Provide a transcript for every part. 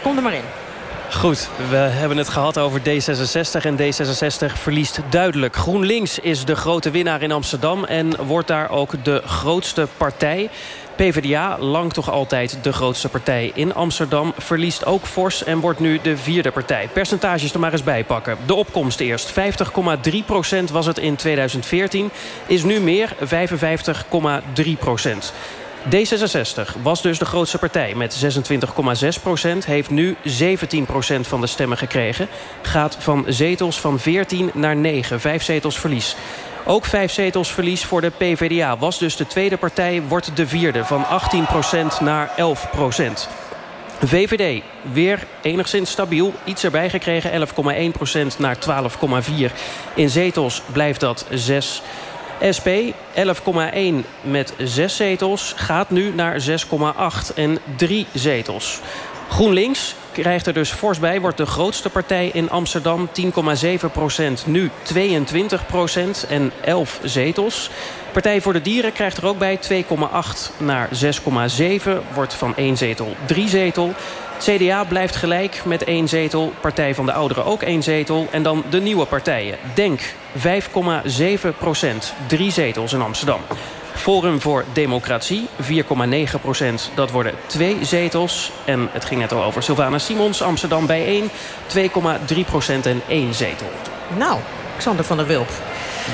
Kom er maar in. Goed, we hebben het gehad over D66 en D66 verliest duidelijk. GroenLinks is de grote winnaar in Amsterdam en wordt daar ook de grootste partij. PvdA, lang toch altijd de grootste partij in Amsterdam... verliest ook fors en wordt nu de vierde partij. Percentages er maar eens bij pakken. De opkomst eerst. 50,3 procent was het in 2014. Is nu meer, 55,3 procent. D66 was dus de grootste partij met 26,6 procent. Heeft nu 17 procent van de stemmen gekregen. Gaat van zetels van 14 naar 9. Vijf zetels verlies. Ook vijf zetels verlies voor de PvdA. Was dus de tweede partij, wordt de vierde. Van 18 procent naar 11 procent. VVD, weer enigszins stabiel. Iets erbij gekregen, 11,1 procent naar 12,4. In zetels blijft dat 6 SP 11,1 met 6 zetels gaat nu naar 6,8 en 3 zetels. GroenLinks krijgt er dus fors bij, wordt de grootste partij in Amsterdam. 10,7 procent, nu 22 procent en 11 zetels. Partij voor de Dieren krijgt er ook bij 2,8 naar 6,7. Wordt van 1 zetel 3 zetel. CDA blijft gelijk met één zetel. Partij van de Ouderen ook één zetel. En dan de nieuwe partijen. Denk 5,7 procent. Drie zetels in Amsterdam. Forum voor Democratie, 4,9 procent. Dat worden twee zetels. En het ging net al over Sylvana Simons, Amsterdam bij 1. 2,3 procent en één zetel. Nou, Xander van der Wulp.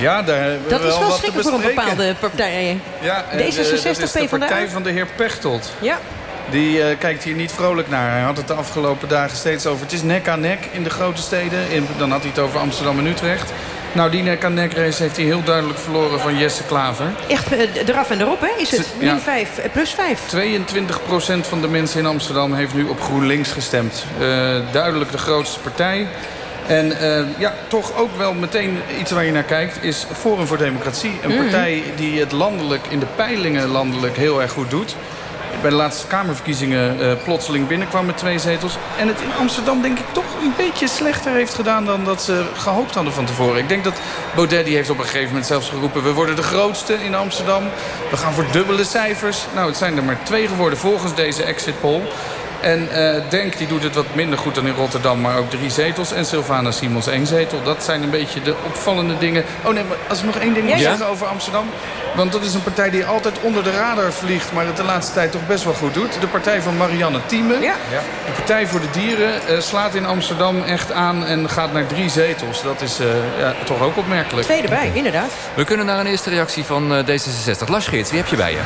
Ja, daar hebben dat we wel is wel schrikken voor een bepaalde partij. Ja, en, eh, D66, dat is de partij van de heer Pechtold. Ja, Die eh, kijkt hier niet vrolijk naar. Hij had het de afgelopen dagen steeds over... het is nek aan nek in de grote steden. In, dan had hij het over Amsterdam en Utrecht. Nou, die nek aan nek race heeft hij heel duidelijk verloren van Jesse Klaver. echt eh, eraf en erop, hè? Is het Ja. min 5 plus 5? 22% van de mensen in Amsterdam heeft nu op GroenLinks gestemd. Eh, duidelijk de grootste partij. En eh, ja, toch ook wel meteen iets waar je naar kijkt... is Forum voor Democratie. Een partij die het landelijk, in de peilingen landelijk heel erg goed doet. Bij de laatste Kamerverkiezingen eh, plotseling binnenkwam met twee zetels. En het in Amsterdam denk ik toch een beetje slechter heeft gedaan... dan dat ze gehoopt hadden van tevoren. Ik denk dat Baudet die heeft op een gegeven moment zelfs geroepen... we worden de grootste in Amsterdam. We gaan voor dubbele cijfers. Nou, het zijn er maar twee geworden volgens deze exit poll. En eh, Denk die doet het wat minder goed dan in Rotterdam, maar ook drie zetels. En Sylvana Simons één zetel. Dat zijn een beetje de opvallende dingen. Oh nee, maar als ik nog één ding moet Ja, ja. zeggen over Amsterdam. Want dat is een partij die altijd onder de radar vliegt... maar het de laatste tijd toch best wel goed doet. De partij van Marianne Thieme. Ja. De Partij voor de Dieren eh, slaat in Amsterdam echt aan... en gaat naar drie zetels. Dat is eh, ja, toch ook opmerkelijk. Twee erbij, inderdaad. We kunnen naar een eerste reactie van eh, D66. Lars Geerts, wie heb je bij je?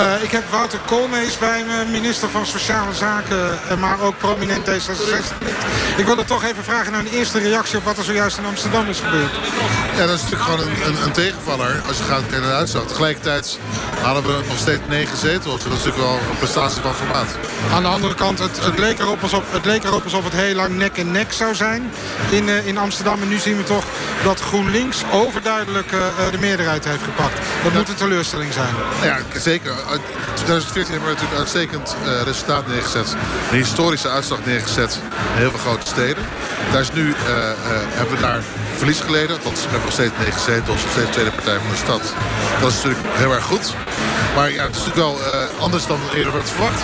Eh, ik heb Wouter Koolmees bij me, minister van Sociale Zaken, eh, maar ook prominent D66. Ik wilde toch even vragen naar een eerste reactie op wat er zojuist in Amsterdam is gebeurd. Ja, dat is natuurlijk gewoon een, een, een tegenvaller als je gaat kijken naar de uitslag. Tegelijkertijd halen we nog steeds negen zetels. Dat is natuurlijk wel een prestatie van formaat. Aan de andere kant, het, het, leek, erop alsof, het leek erop alsof het heel lang nek in nek zou zijn in, eh, in Amsterdam. En nu zien we toch dat GroenLinks overduidelijk de meerderheid heeft gepakt. Dat moet een teleurstelling zijn. Ja, zeker. Uit 2014 hebben we natuurlijk een uitstekend eh, resultaat neergezet. Een historische uitslag neergezet in heel veel grote steden. Daar is nu, eh, hebben we daar verlies geleden. Want we hebben nog steeds negen zetels, nog steeds de tweede partij van de stad. Dat is natuurlijk heel erg goed. Maar ja, het is natuurlijk wel eh, anders dan eerder werd verwacht.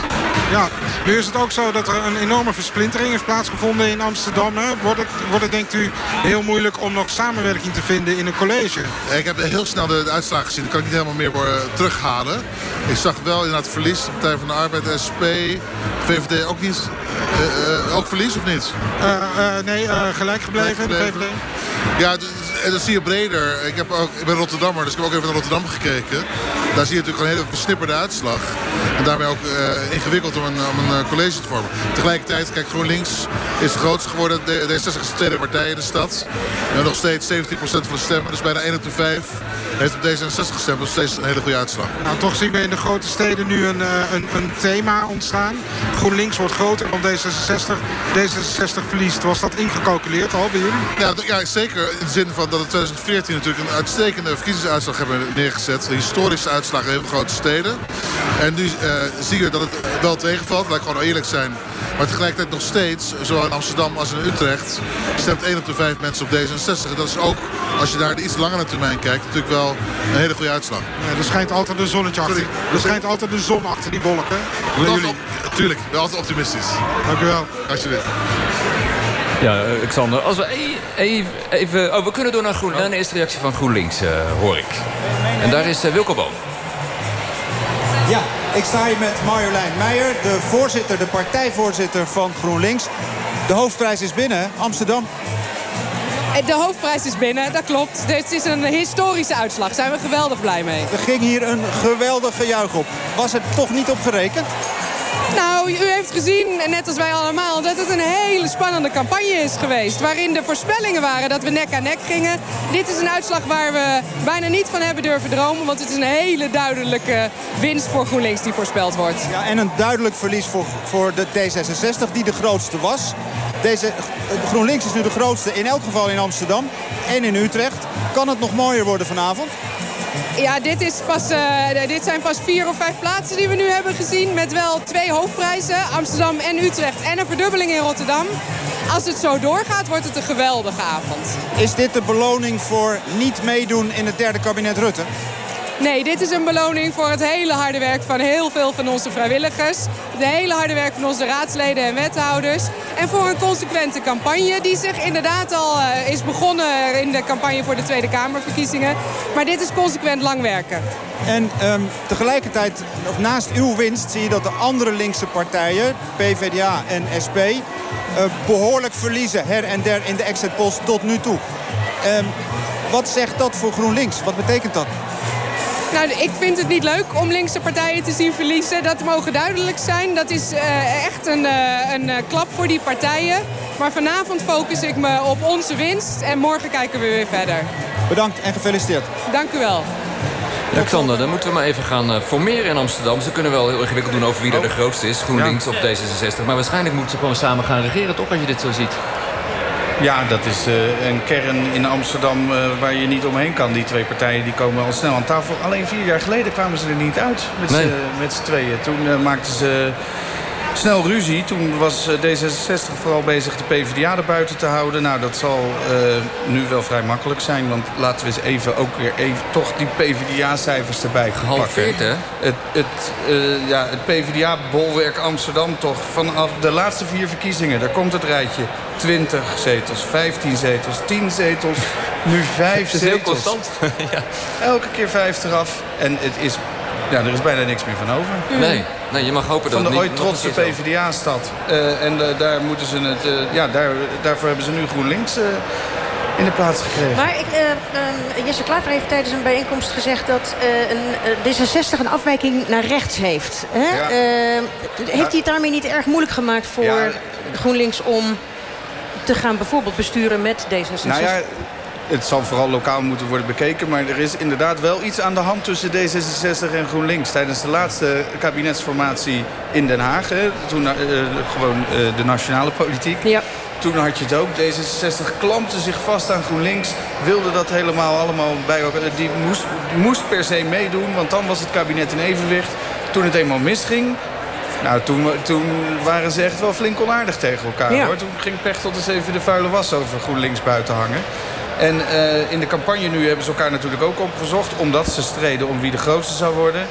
Ja, nu is het ook zo dat er een enorme versplintering heeft plaatsgevonden in Amsterdam. Hè? Wordt, het, wordt het denkt u heel moeilijk om nog samenwerking te vinden in een college? Ik heb heel snel de, de uitslagen gezien. Dat kan ik niet helemaal meer eh, terughalen. Ik zag wel inderdaad verlies. De Partij van de Arbeid, SP, VVD ook niet. Eh, ook verlies of niet? Nee, eh, gelijk gebleven, de Gelijk VVD. Ja, dat zie je breder. Ik, heb ook, ik ben Rotterdammer, dus ik heb ook even naar Rotterdam gekeken. Daar zie je natuurlijk een hele versnipperde uitslag. En daarmee ook eh, ingewikkeld om een, om een eh, college te vormen. Tegelijkertijd, kijk, GroenLinks is de grootste geworden. D- D66 is de tweede partij in de stad. Nog steeds 17% van de stemmen, dus bijna 1 op de 5 heeft op D66 gestemd. Dat is steeds een hele goede uitslag. Nou, toch zien we in de grote steden nu een, eh, een, een thema ontstaan. GroenLinks wordt groter dan D66. D66 verliest. Was dat ingecalculeerd al bij jullie? Ja, ja, zeker in de zin van dat in 2014 natuurlijk een uitstekende verkiezingsuitslag hebben neergezet. Een historische uitslag in heel veel grote steden. En nu eh, zie je dat het wel tegenvalt. Laat ik gewoon eerlijk zijn. Maar tegelijkertijd nog steeds, zowel in Amsterdam als in Utrecht... stemt 1 op de 5 mensen op D66. En dat is ook, als je naar de iets langere termijn kijkt... natuurlijk wel een hele goede uitslag. Ja, er schijnt altijd een zonnetje achter. Er schijnt altijd een zon achter die wolken. Natuurlijk, wel altijd optimistisch. Dank u wel. Alsjeblieft. Ja, uh, Xander, als we e- even... even oh, we kunnen door naar, Groen, naar een eerste reactie van GroenLinks, uh, hoor ik. En daar is uh, Wilco Boom. Ja, ik sta hier met Marjolein Meijer, de voorzitter, de partijvoorzitter van GroenLinks. De hoofdprijs is binnen, Amsterdam. De hoofdprijs is binnen, dat klopt. Dit is een historische uitslag. Daar zijn we geweldig blij mee. Er ging hier een geweldige juich op. Was het toch niet op gerekend? Nou, u heeft gezien, net als wij allemaal, dat het een hele spannende campagne is geweest. Waarin de voorspellingen waren dat we nek aan nek gingen. Dit is een uitslag waar we bijna niet van hebben durven dromen. Want het is een hele duidelijke winst voor GroenLinks die voorspeld wordt. Ja, en een duidelijk verlies voor, voor de D66 die de grootste was. Deze, GroenLinks is nu de grootste in elk geval in Amsterdam en in Utrecht. Kan het nog mooier worden vanavond? Ja, dit, is pas, uh, dit zijn pas vier of vijf plaatsen die we nu hebben gezien. Met wel twee hoofdprijzen, Amsterdam en Utrecht. En een verdubbeling in Rotterdam. Als het zo doorgaat, wordt het een geweldige avond. Is dit de beloning voor niet meedoen in het derde kabinet Rutte? Nee, dit is een beloning voor het hele harde werk van heel veel van onze vrijwilligers. Het hele harde werk van onze raadsleden en wethouders. En voor een consequente campagne die zich inderdaad al uh, is begonnen in de campagne voor de Tweede Kamerverkiezingen. Maar dit is consequent lang werken. En um, tegelijkertijd, of naast uw winst, zie je dat de andere linkse partijen, PvdA en SP, uh, behoorlijk verliezen her en der in de exit polls tot nu toe. Um, wat zegt dat voor GroenLinks? Wat betekent dat? Nou, ik vind het niet leuk om linkse partijen te zien verliezen. Dat mogen duidelijk zijn. Dat is uh, echt een, uh, een uh, klap voor die partijen. Maar vanavond focus ik me op onze winst. En morgen kijken we weer verder. Bedankt en gefeliciteerd. Dank u wel. Alexander, dan moeten we maar even gaan formeren in Amsterdam. Ze kunnen wel heel ingewikkeld doen over wie er de grootste is. GroenLinks ja. of D66. Maar waarschijnlijk moeten ze gewoon samen gaan regeren, toch? Als je dit zo ziet. Ja, dat is uh, een kern in Amsterdam uh, waar je niet omheen kan. Die twee partijen die komen al snel aan tafel. Alleen vier jaar geleden kwamen ze er niet uit met nee. z'n tweeën. Toen uh, maakten ze snel ruzie. Toen was D66 vooral bezig de PvdA erbuiten te houden. Nou, dat zal nu wel vrij makkelijk zijn. Want laten we eens even ook weer even toch die PvdA-cijfers erbij Gehalveerd, hè? Het, het, ja, het PvdA-bolwerk Amsterdam toch. Vanaf de laatste vier verkiezingen, daar komt het rijtje. 20 zetels, 15 zetels, 10 zetels, nu 5 zetels. heel constant. ja. Elke keer 5 eraf. En het is, ja, er is bijna niks meer van over. Nee, nee je mag hopen dat Van de het ooit trotse PvdA-stad. Uh, en uh, daar moeten ze het, uh, ja, daar, daarvoor hebben ze nu GroenLinks in de plaats gekregen. Maar ik, uh, Jesse Klaver heeft tijdens een bijeenkomst gezegd... dat uh, een, D66 een afwijking naar rechts heeft. Hè? Ja. Uh, heeft hij het daarmee niet erg moeilijk gemaakt voor ja. GroenLinks... om te gaan bijvoorbeeld besturen met D66? Nou ja, het zal vooral lokaal moeten worden bekeken. Maar er is inderdaad wel iets aan de hand tussen D66 en GroenLinks. Tijdens de laatste kabinetsformatie in Den Haag. Hè, toen uh, gewoon uh, de nationale politiek. Ja. Toen had je het ook. D66 klampte zich vast aan GroenLinks. Wilde dat helemaal allemaal bij elkaar. Die moest, die moest per se meedoen. Want dan was het kabinet in evenwicht. Toen het eenmaal misging. Nou, toen, toen waren ze echt wel flink onaardig tegen elkaar. Ja. Hoor. Toen ging Pechtold eens even de vuile was over GroenLinks buiten hangen. En uh, in de campagne nu hebben ze elkaar natuurlijk ook opgezocht. Omdat ze streden om wie de grootste zou worden.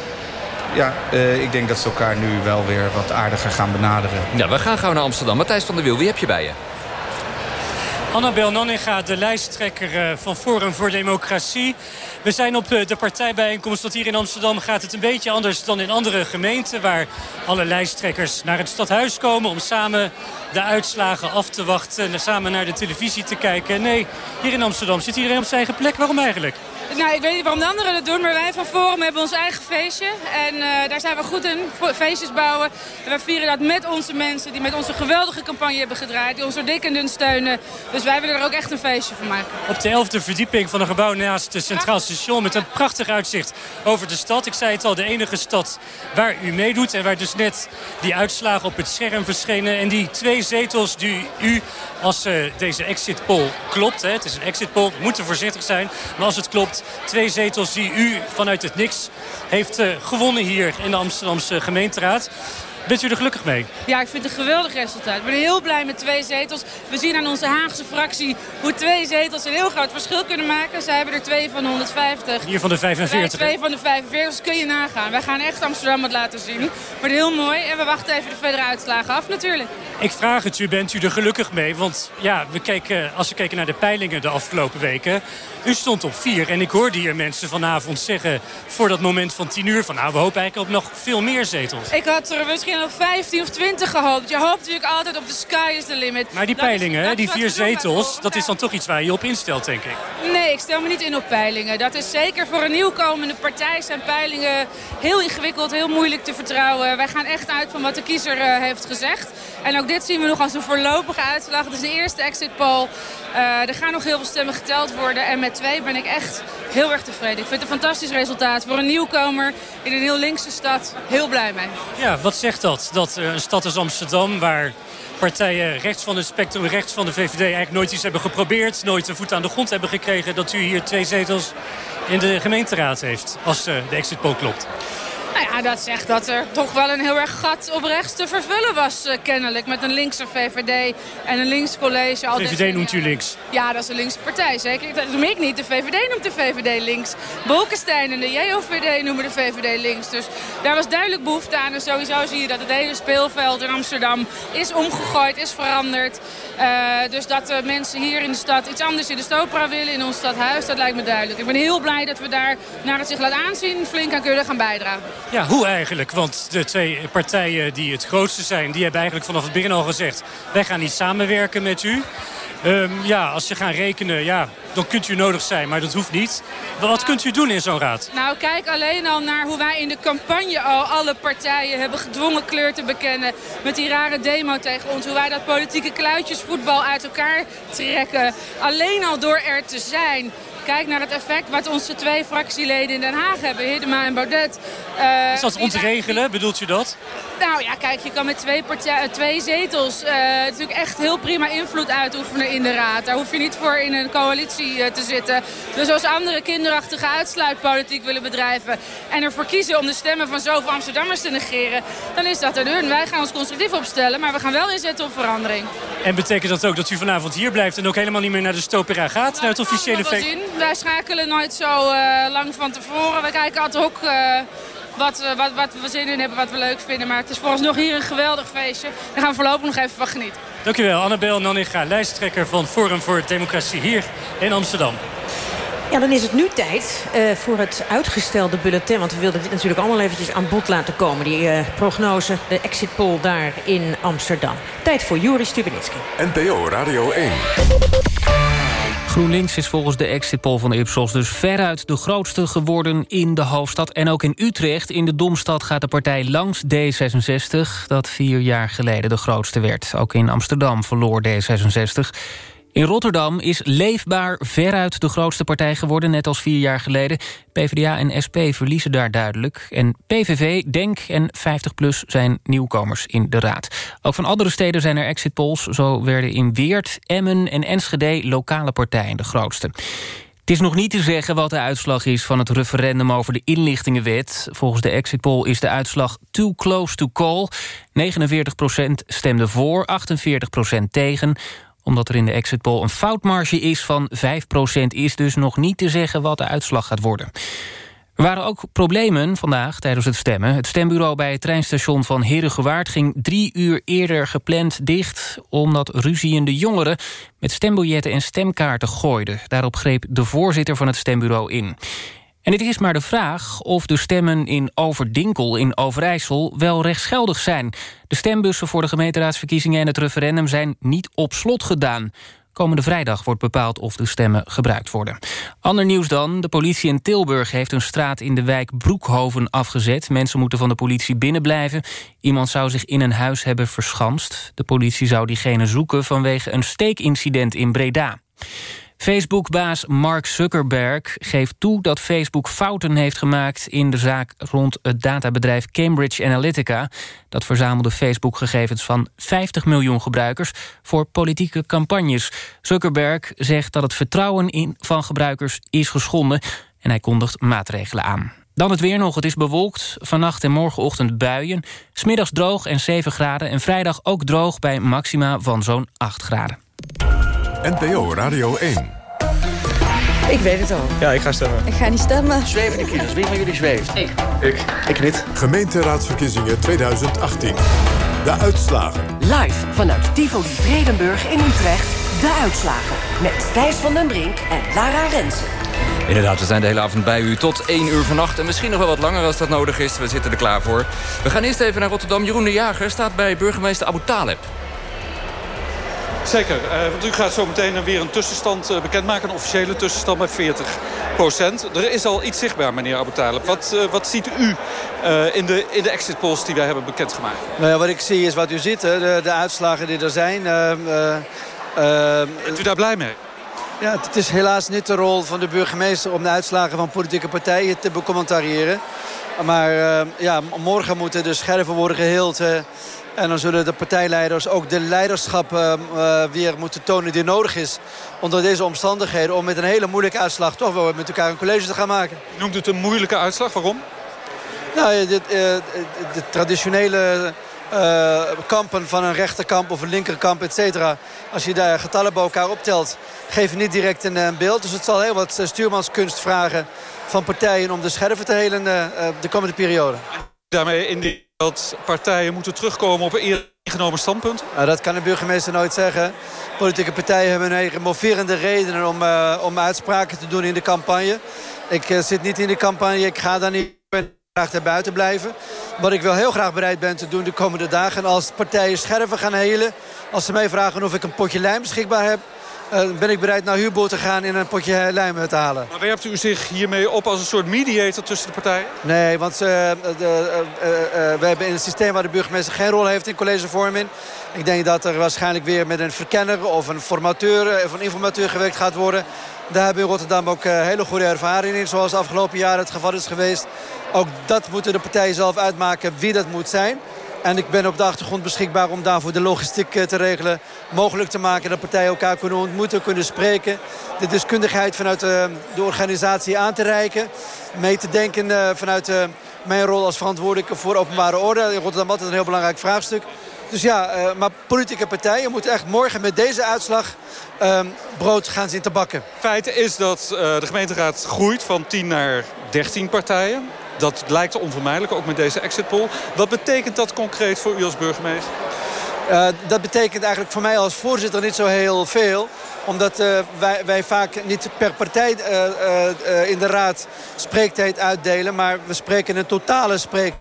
Ja, uh, ik denk dat ze elkaar nu wel weer wat aardiger gaan benaderen. Ja, we gaan gauw naar Amsterdam. Matthijs van der Wiel, wie heb je bij je? Annabel Nanninga, de lijsttrekker van Forum voor Democratie. We zijn op de partijbijeenkomst, want hier in Amsterdam gaat het een beetje anders dan in andere gemeenten. Waar alle lijsttrekkers naar het stadhuis komen om samen de uitslagen af te wachten. En samen naar de televisie te kijken. Nee, hier in Amsterdam zit iedereen op zijn eigen plek. Waarom eigenlijk? Nou, ik weet niet waarom de anderen dat doen, maar wij van Forum hebben ons eigen feestje. En uh, daar zijn we goed in, feestjes bouwen. En we vieren dat met onze mensen die met onze geweldige campagne hebben gedraaid. Die ons door dik en dun steunen. Dus wij willen er ook echt een feestje van maken. Op de elfde verdieping van een gebouw naast het Centraal Station met een prachtig uitzicht over de stad. Ik zei het al, de enige stad waar u meedoet. En waar dus net die uitslagen op het scherm verschenen. En die twee zetels die u, als uh, deze exit poll klopt. Hè, het is een exit poll, we moeten voorzichtig zijn. Maar als het klopt, twee zetels die u vanuit het niks heeft uh, gewonnen hier in de Amsterdamse gemeenteraad. Bent u er gelukkig mee? Ja, ik vind het een geweldig resultaat. Ik ben heel blij met twee zetels. We zien aan onze Haagse fractie hoe twee zetels een heel groot verschil kunnen maken. Zij hebben er twee van 150. Hier van de 45. Wij twee van de 45, dus kun je nagaan. Wij gaan echt Amsterdam wat laten zien. Wordt heel mooi en we wachten even de verdere uitslagen af natuurlijk. Ik vraag het u, bent u er gelukkig mee? Want ja, we keken, als we keken naar de peilingen de afgelopen weken... u stond op vier en ik hoorde hier mensen vanavond zeggen... voor dat moment van tien uur van nou, we hopen eigenlijk op nog veel meer zetels. Ik had er misschien nog 15 of 20 gehoopt. Je hoopt natuurlijk altijd op de sky is the limit. Maar die peilingen, die vier zetels, dat is dan toch iets waar je op instelt, denk ik. Nee, ik stel me niet in op peilingen. Dat is zeker voor een nieuwkomende partij zijn peilingen heel ingewikkeld, heel moeilijk te vertrouwen. Wij gaan echt uit van wat de kiezer uh, heeft gezegd. En ook dit zien we nog als een voorlopige uitslag. Het is de eerste exit poll. Uh, er gaan nog heel veel stemmen geteld worden. En met twee ben ik echt heel erg tevreden. Ik vind het een fantastisch resultaat. Voor een nieuwkomer in een heel linkse stad heel blij mee. Ja, wat zegt dat? Dat uh, een stad als Amsterdam, waar partijen rechts van het spectrum, rechts van de VVD... eigenlijk nooit iets hebben geprobeerd, nooit een voet aan de grond hebben gekregen... dat u hier twee zetels in de gemeenteraad heeft, als uh, de exit poll klopt. Nou ja, dat zegt dat er toch wel een heel erg gat op rechts te vervullen was, uh, kennelijk. Met een linkse VVD en een links college. Al VVD noemt u links? Ja, dat is een linkse partij, zeker. Dat noem ik niet. De VVD noemt de VVD links. Bolkestein en de JOVD noemen de VVD links. Dus daar was duidelijk behoefte aan. En sowieso zie je dat het hele speelveld in Amsterdam is omgegooid, is veranderd. Uh, dus dat de mensen hier in de stad iets anders in de Stopra willen, in ons stadhuis, dat lijkt me duidelijk. Ik ben heel blij dat we daar, naar het zich laat aanzien, flink aan kunnen gaan bijdragen. Ja, hoe eigenlijk? Want de twee partijen die het grootste zijn... die hebben eigenlijk vanaf het begin al gezegd... wij gaan niet samenwerken met u. Um, ja, als je gaan rekenen, ja, dan kunt u nodig zijn, maar dat hoeft niet. Wat kunt u doen in zo'n raad? Nou, kijk alleen al naar hoe wij in de campagne al alle partijen hebben gedwongen kleur te bekennen. Met die rare demo tegen ons. Hoe wij dat politieke kluitjesvoetbal uit elkaar trekken. Alleen al door er te zijn. Kijk naar het effect wat onze twee fractieleden in Den Haag hebben. Hiddema en Baudet. Uh, Is dat ontregelen, bedoelt u dat? Nou ja, kijk, je kan met twee, partij, twee zetels uh, natuurlijk echt heel prima invloed uitoefenen in de raad. Daar hoef je niet voor in een coalitie uh, te zitten. Dus als andere kinderachtige uitsluitpolitiek willen bedrijven... en ervoor kiezen om de stemmen van zoveel Amsterdammers te negeren... dan is dat er hun. Wij gaan ons constructief opstellen, maar we gaan wel inzetten op verandering. En betekent dat ook dat u vanavond hier blijft... en ook helemaal niet meer naar de Stopera gaat, nou, naar het officiële feest? Wij schakelen nooit zo uh, lang van tevoren. We kijken ad hoc uh, wat, uh, wat, wat we zin in hebben, wat we leuk vinden. Maar het is vooralsnog hier een geweldig feestje. Daar gaan we voorlopig nog even van genieten. Dankjewel, Annabel Nanninga, lijsttrekker van Forum voor Democratie hier in Amsterdam. Ja, dan is het nu tijd uh, voor het uitgestelde bulletin. Want we wilden dit natuurlijk allemaal eventjes aan bod laten komen. Die uh, prognose, de exit poll daar in Amsterdam. Tijd voor Joris Stubenitski. NPO Radio 1. GroenLinks is volgens de exit poll van Ipsos dus veruit de grootste geworden in de hoofdstad. En ook in Utrecht, in de Domstad, gaat de partij langs D66... dat vier jaar geleden de grootste werd. Ook in Amsterdam verloor D66. In Rotterdam is Leefbaar veruit de grootste partij geworden... net als vier jaar geleden. PvdA en SP verliezen daar duidelijk. En PVV, DENK en 50PLUS zijn nieuwkomers in de raad. Ook van andere steden zijn er exit polls. Zo werden in Weert, Emmen en Enschede lokale partijen de grootste. Het is nog niet te zeggen wat de uitslag is van het referendum over de inlichtingenwet. Volgens de exit poll is de uitslag too close to call. 49% stemde voor, 48% tegen omdat er in de exit poll een foutmarge is van 5% is dus nog niet te zeggen wat de uitslag gaat worden. Er waren ook problemen vandaag tijdens het stemmen. Het stembureau bij het treinstation van Herengewaard ging drie uur eerder gepland dicht... omdat ruziende jongeren met stembiljetten en stemkaarten gooiden. Daarop greep de voorzitter van het stembureau in. En het is maar de vraag of de stemmen in Overdinkel in Overijssel wel rechtsgeldig zijn. De stembussen voor de gemeenteraadsverkiezingen en het referendum zijn niet op slot gedaan. Komende vrijdag wordt bepaald of de stemmen gebruikt worden. Ander nieuws dan. De politie in Tilburg heeft een straat in de wijk Broekhoven afgezet. Mensen moeten van de politie binnenblijven. Iemand zou zich in een huis hebben verschanst. De politie zou diegene zoeken vanwege een steekincident in Breda. Facebook-baas Mark Zuckerberg geeft toe dat Facebook fouten heeft gemaakt... in de zaak rond het databedrijf Cambridge Analytica. Dat verzamelde Facebook-gegevens van 50 miljoen gebruikers... voor politieke campagnes. Zuckerberg zegt dat het vertrouwen in van gebruikers is geschonden... en hij kondigt maatregelen aan. Dan het weer nog. Het is bewolkt. Vannacht en morgenochtend buien. Smiddags droog en 7 graden. En vrijdag ook droog bij maxima van zo'n 8 graden. NPO Radio 1. Ik weet het al. Ja, ik ga stemmen. Ik ga niet stemmen. Zwevende kiezers. Wie van jullie zweeft? Ik. Ik. Ik niet. Gemeenteraadsverkiezingen 2018. De uitslagen. Live vanuit Tivoli Vredenburg in Utrecht. De uitslagen. Met Thijs van den Brink en Lara Rensen. Inderdaad, we zijn de hele avond bij u tot 1 uur vannacht. En misschien nog wel wat langer als dat nodig is. We zitten er klaar voor. We gaan eerst even naar Rotterdam. Jeroen de Jager staat bij burgemeester Abu Taleb. Zeker, uh, want u gaat zo meteen weer een tussenstand uh, bekendmaken. Een officiële tussenstand met 40% Er is al iets zichtbaar, meneer Abu Talib. Wat, uh, wat ziet u in, de, in de exit polls die wij hebben bekendgemaakt? Nou ja, wat ik zie is wat u ziet, hè, de, de uitslagen die er zijn. Bent u daar blij mee? Ja, het is helaas niet de rol van de burgemeester... om de uitslagen van politieke partijen te becommentariëren. Maar ja, morgen moeten de scherven worden geheeld... En dan zullen de partijleiders ook de leiderschap uh, uh, weer moeten tonen die nodig is. Onder deze omstandigheden om met een hele moeilijke uitslag toch wel met elkaar een college te gaan maken. Noemt het een moeilijke uitslag? Waarom? Nou, de, de, de traditionele uh, kampen van een rechterkamp of een linkerkamp, et cetera. Als je daar getallen bij elkaar optelt, geven niet direct een, een beeld. Dus het zal heel wat stuurmanskunst vragen van partijen om de scherven te helen de komende periode. Daarmee in die dat partijen moeten terugkomen op een eerder ingenomen standpunt? Nou, dat kan de burgemeester nooit zeggen. Politieke partijen hebben een eigen moverende redenen om, uh, om uitspraken te doen in de campagne. Ik uh, zit niet in de campagne, ik ga daar niet graag daar buiten blijven. Wat ik wel heel graag bereid ben te doen de komende dagen... En als partijen scherven gaan helen... als ze mij vragen of ik een potje lijm beschikbaar heb... Uh, ben ik bereid naar Huurboot te gaan en een potje lijm te halen. Maar werpt u zich hiermee op als een soort mediator tussen de partijen? Nee, want uh, de, we hebben in het systeem waar de burgemeester geen rol heeft in collegevorming. Ik denk dat er waarschijnlijk weer met een verkenner of een formateur of een informateur gewerkt gaat worden. Daar hebben we in Rotterdam ook hele goede ervaring in, zoals de afgelopen jaren het geval is geweest. Ook dat moeten de partijen zelf uitmaken wie dat moet zijn. En ik ben op de achtergrond beschikbaar om daarvoor de logistiek te regelen. Mogelijk te maken dat partijen elkaar kunnen ontmoeten, kunnen spreken. De deskundigheid vanuit de, de organisatie aan te reiken. Mee te denken vanuit mijn rol als verantwoordelijke voor openbare orde. In Rotterdam altijd een heel belangrijk vraagstuk. Dus ja, maar politieke partijen moeten echt morgen met deze uitslag um, brood gaan zien te bakken. Feit is dat de gemeenteraad groeit van 10 naar 13 partijen. Dat lijkt onvermijdelijk, ook met deze exit poll. Wat betekent dat concreet voor u als burgemeester? Uh, dat betekent eigenlijk voor mij als voorzitter niet zo heel veel. Omdat uh, wij, wij, vaak niet per partij uh, in de raad spreektijd uitdelen. Maar we spreken een totale spreek.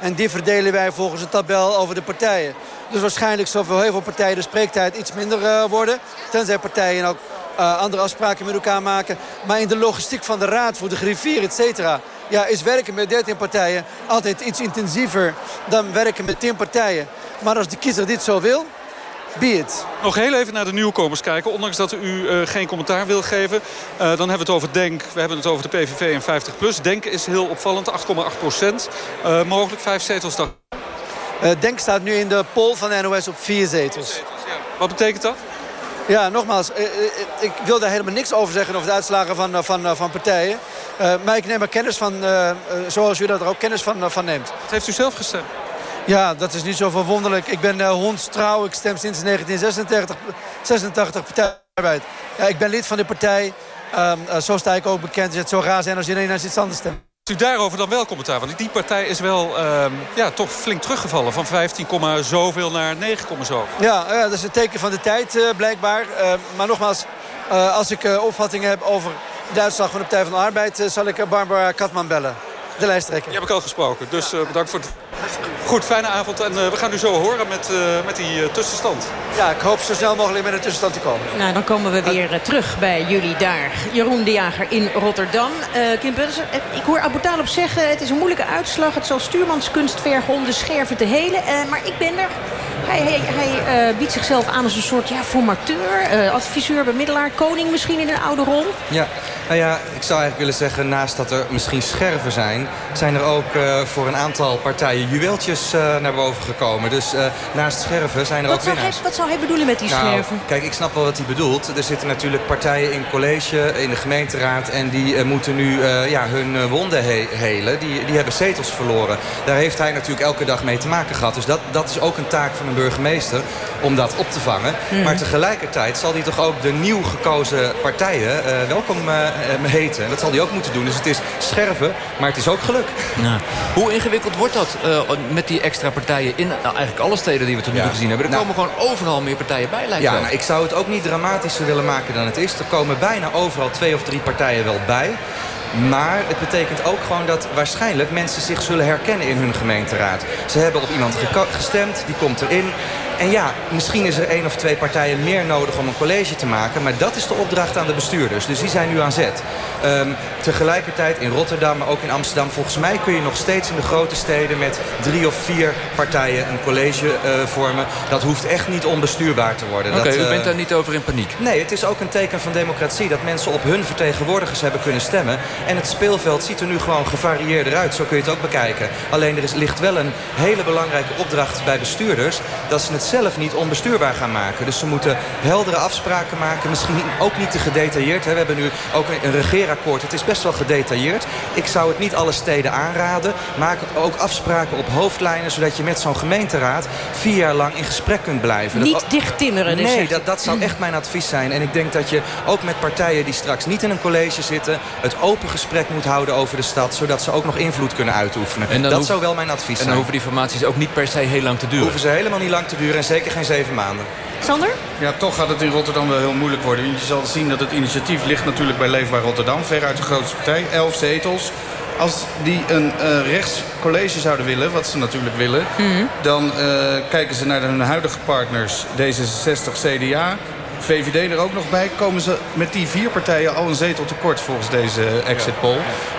En die verdelen wij volgens een tabel over de partijen. Dus waarschijnlijk voor heel veel partijen de spreektijd iets minder worden. Tenzij partijen ook andere afspraken met elkaar maken. Maar in de logistiek van de raad voor de griffier, et cetera ja, is werken met 13 partijen altijd iets intensiever dan werken met 10 partijen. Maar als de kiezer dit zo wil, be it. Nog heel even naar de nieuwkomers kijken. Ondanks dat u uh, geen commentaar wil geven. Uh, dan hebben we het over DENK. We hebben het over de PVV en 50PLUS. DENK is heel opvallend. 8,8 procent. Uh, mogelijk vijf zetels dan. DENK staat nu in de poll van de NOS op vier zetels. Wat betekent dat? Ja, nogmaals, ik wil daar helemaal niks over zeggen over de uitslagen van, van, van partijen. Uh, maar ik neem er kennis van, uh, zoals u dat er ook kennis van, van neemt. Heeft u zelf gestemd? Ja, dat is niet zo verwonderlijk. Ik ben hondstrouw. Ik stem sinds 1986 86 Partij Ja, ik ben lid van de partij. Uh, zo sta ik ook bekend. Dus het zou raar zijn als iedereen naar iets anders stemt. U daarover dan wel commentaar? Want die partij is wel ehm, ja, toch flink teruggevallen. Van 15, zoveel naar 9, zoveel. Ja, ja, dat is een teken van de tijd blijkbaar. maar nogmaals, als ik opvattingen heb over de uitslag van de Partij van de Arbeid... Eh, zal ik eh, Barbara Katman bellen. De lijsttrekker. Die heb ik al gesproken. Dus bedankt voor het... Goed, fijne avond. En uh, we gaan u zo horen met, uh, met die tussenstand. Ja, ik hoop zo snel mogelijk met een tussenstand te komen. Nou, dan komen we weer terug bij jullie daar. Jeroen de Jager in Rotterdam. Kim Puttersen, ik hoor Abu Talib zeggen... het is een moeilijke uitslag. Het zal stuurmanskunst vergen om de scherven te helen. maar ik ben er. Hij, hij, hij uh, biedt zichzelf aan als een soort ja, formateur, uh, adviseur, bemiddelaar, koning misschien in een oude rol. Ja, Nou ja, ik zou eigenlijk willen zeggen, naast dat er misschien scherven zijn... zijn er ook uh, voor een aantal partijen juweeltjes uh, naar boven gekomen. Dus uh, naast scherven zijn er wat ook winnaars. Hij, wat zou hij bedoelen met die nou, scherven? Kijk, ik snap wel wat hij bedoelt. Er zitten natuurlijk partijen in college, in de gemeenteraad... en die moeten nu ja, hun wonden he helen. Die, die hebben zetels verloren. Daar heeft hij natuurlijk elke dag mee te maken gehad. Dus dat, dat is ook een taak van een burgemeester om dat op te vangen. Mm. Maar tegelijkertijd zal hij toch ook de nieuw gekozen partijen welkom heten. En dat zal hij ook moeten doen. Dus het is scherven, maar het is ook geluk. Ja. Hoe ingewikkeld wordt dat uh, met die extra partijen in nou, eigenlijk alle steden die we tot nu toe ja. gezien hebben? Er nou, komen gewoon overal meer partijen bij, lijkt Ja, nou, ik zou het ook niet dramatischer willen maken dan het is. Er komen bijna overal twee of drie partijen wel bij. Maar het betekent ook gewoon dat waarschijnlijk mensen zich zullen herkennen in hun gemeenteraad. Ze hebben op iemand gestemd, die komt erin. En ja, misschien is er één of twee partijen meer nodig om een college te maken. Maar dat is de opdracht aan de bestuurders. Dus die zijn nu aan zet. Um, tegelijkertijd in Rotterdam, maar ook in Amsterdam... volgens mij kun je nog steeds in de grote steden... met drie of vier partijen een college uh, vormen. Dat hoeft echt niet onbestuurbaar te worden. Oké, okay, uh, u bent daar niet over in paniek? Nee, het is ook een teken van democratie... dat mensen op hun vertegenwoordigers hebben kunnen stemmen. En het speelveld ziet er nu gewoon gevarieerder uit. Zo kun je het ook bekijken. Alleen er is, ligt wel een hele belangrijke opdracht bij bestuurders... dat ze het zelf niet onbestuurbaar gaan maken. Dus ze moeten heldere afspraken maken. Misschien ook niet te gedetailleerd. Hè. We hebben nu ook een, regeerakkoord. Het is best wel gedetailleerd. Ik zou het niet alle steden aanraden. Maak ook afspraken op hoofdlijnen... zodat je met zo'n gemeenteraad vier jaar lang in gesprek kunt blijven. Niet dat, dicht timmeren. Dus nee, dat, dat zou echt mijn advies zijn. En ik denk dat je ook met partijen die straks niet in een college zitten... het open gesprek moet houden over de stad... zodat ze ook nog invloed kunnen uitoefenen. En dat hoef, zou wel mijn advies en zijn. En dan hoeven die formaties ook niet per se heel lang te duren. Hoeven ze helemaal niet lang te duren en zeker geen zeven maanden. Sander? Ja, toch gaat het in Rotterdam wel heel moeilijk worden. Want je zal zien dat het initiatief ligt natuurlijk bij Leefbaar Rotterdam. Veruit de grootste partij, elf zetels. Als die een uh, rechtscollege zouden willen, wat ze natuurlijk willen... Mm. dan uh, kijken ze naar hun huidige partners D66, CDA... VVD er ook nog bij. Komen ze met die vier partijen al een zetel tekort volgens deze exit poll.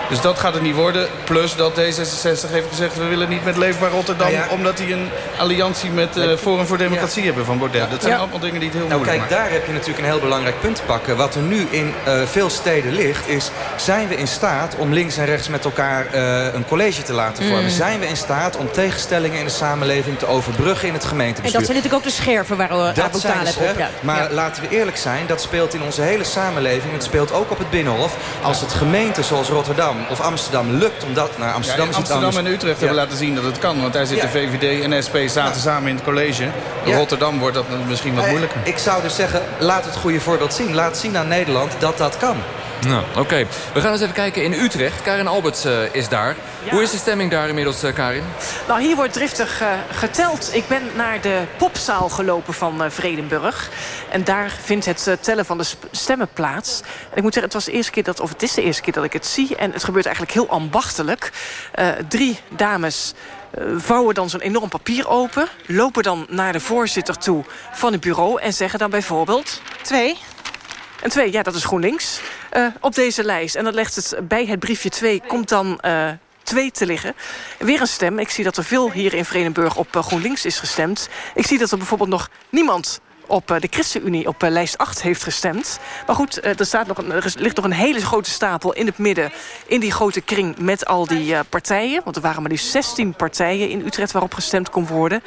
Dus dat gaat het niet worden. Plus dat D66 heeft gezegd... we willen niet met Leefbaar Rotterdam... Nou ja. omdat die een alliantie met uh, Forum voor Democratie ja. hebben van Baudet. Dat zijn Ja. allemaal dingen die het heel Nou moeilijk kijk, maken. daar heb je natuurlijk een heel belangrijk punt te pakken. Wat er nu in eh, veel steden ligt, is... zijn we in staat om links en rechts met elkaar eh, een college te laten vormen? Mm. Zijn we in staat om tegenstellingen in de samenleving te overbruggen in het En gemeentebestuur? dat zijn natuurlijk ook de scherven waar we ze, hè. op. Maar Ja. Laten we eerlijk zijn, dat speelt in onze hele samenleving. Het speelt ook op het Binnenhof. Als het gemeenten zoals Rotterdam of Amsterdam lukt om dat... naar Ja, Amsterdam is iets Amsterdam anders. en Utrecht Ja. hebben laten zien dat het kan. Want daar zitten Ja. VVD en SP zaten samen in het college. In Ja. Rotterdam wordt dat misschien wat Eh, moeilijker. Ik zou dus zeggen, laat het goede voorbeeld zien. Laat zien aan Nederland dat dat kan. Nou, oké. We gaan eens even kijken in Utrecht. Karin Alberts eh, is daar. Hoe is de stemming daar inmiddels, eh, Karin? Nou, hier wordt driftig eh, geteld. Ik ben naar de popzaal gelopen van Vredenburg. En daar vindt het tellen van de stemmen plaats. En ik moet zeggen, het, was de eerste keer dat, of het is de eerste keer dat ik het zie. En het gebeurt eigenlijk heel ambachtelijk. Eh, drie dames vouwen dan zo'n enorm papier open. Lopen dan naar de voorzitter toe van het bureau. En zeggen dan bijvoorbeeld... Twee. En twee, ja, dat is GroenLinks. eh, op deze lijst. En dan legt het bij het briefje 2 komt dan eh 2 te liggen. Weer een stem. Ik zie dat er veel hier in Vredenburg op eh, GroenLinks is gestemd. Ik zie dat er bijvoorbeeld nog niemand op de ChristenUnie op lijst 8 heeft gestemd. Maar goed, er, staat nog er ligt nog een hele grote stapel in het midden... in die grote kring met al die partijen. Want er waren maar liefst 16 partijen in Utrecht waarop gestemd kon worden.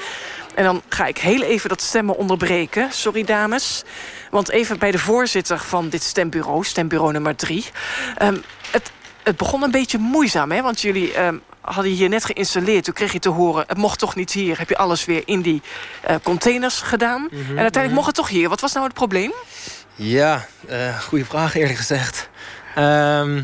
En dan ga ik heel even dat stemmen onderbreken. Sorry, dames. Want even bij de voorzitter van dit stembureau, stembureau nummer 3... het, het begon een beetje moeizaam, hè? Want jullie ehm, hadden hier net geïnstalleerd. Toen kreeg je te horen, het mocht toch niet hier. Heb je alles weer in die eh, containers gedaan. en uiteindelijk mhm. mocht het toch hier. Wat was nou het probleem? Ja, eh goede vraag eerlijk gezegd. Ehm,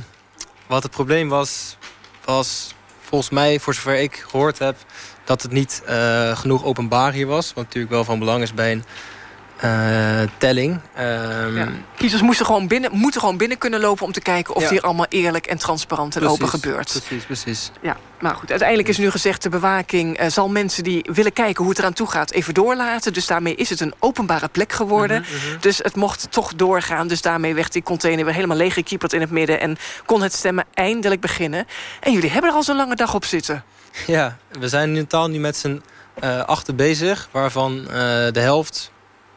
wat het probleem was, was volgens mij, voor zover ik gehoord heb... dat het niet eh, genoeg openbaar hier was. Wat natuurlijk wel van belang is bij een eh, telling. Ja. Kiezers moesten gewoon binnen, moeten gewoon binnen kunnen lopen... om te kijken of Ja. het hier allemaal eerlijk en transparant en precies, open gebeurt. Precies, precies. Ja, maar goed, uiteindelijk is nu gezegd... de bewaking eh, zal mensen die willen kijken hoe het eraan toe gaat... even doorlaten. Dus daarmee is het een openbare plek geworden. Mhm, Dus het mocht toch doorgaan. Dus daarmee werd die container weer helemaal leeggekieperd in het midden... en kon het stemmen eindelijk beginnen. En jullie hebben er al zo'n lange dag op zitten. Ja, we zijn in totaal nu met z'n eh, achter bezig. Waarvan eh, de helft,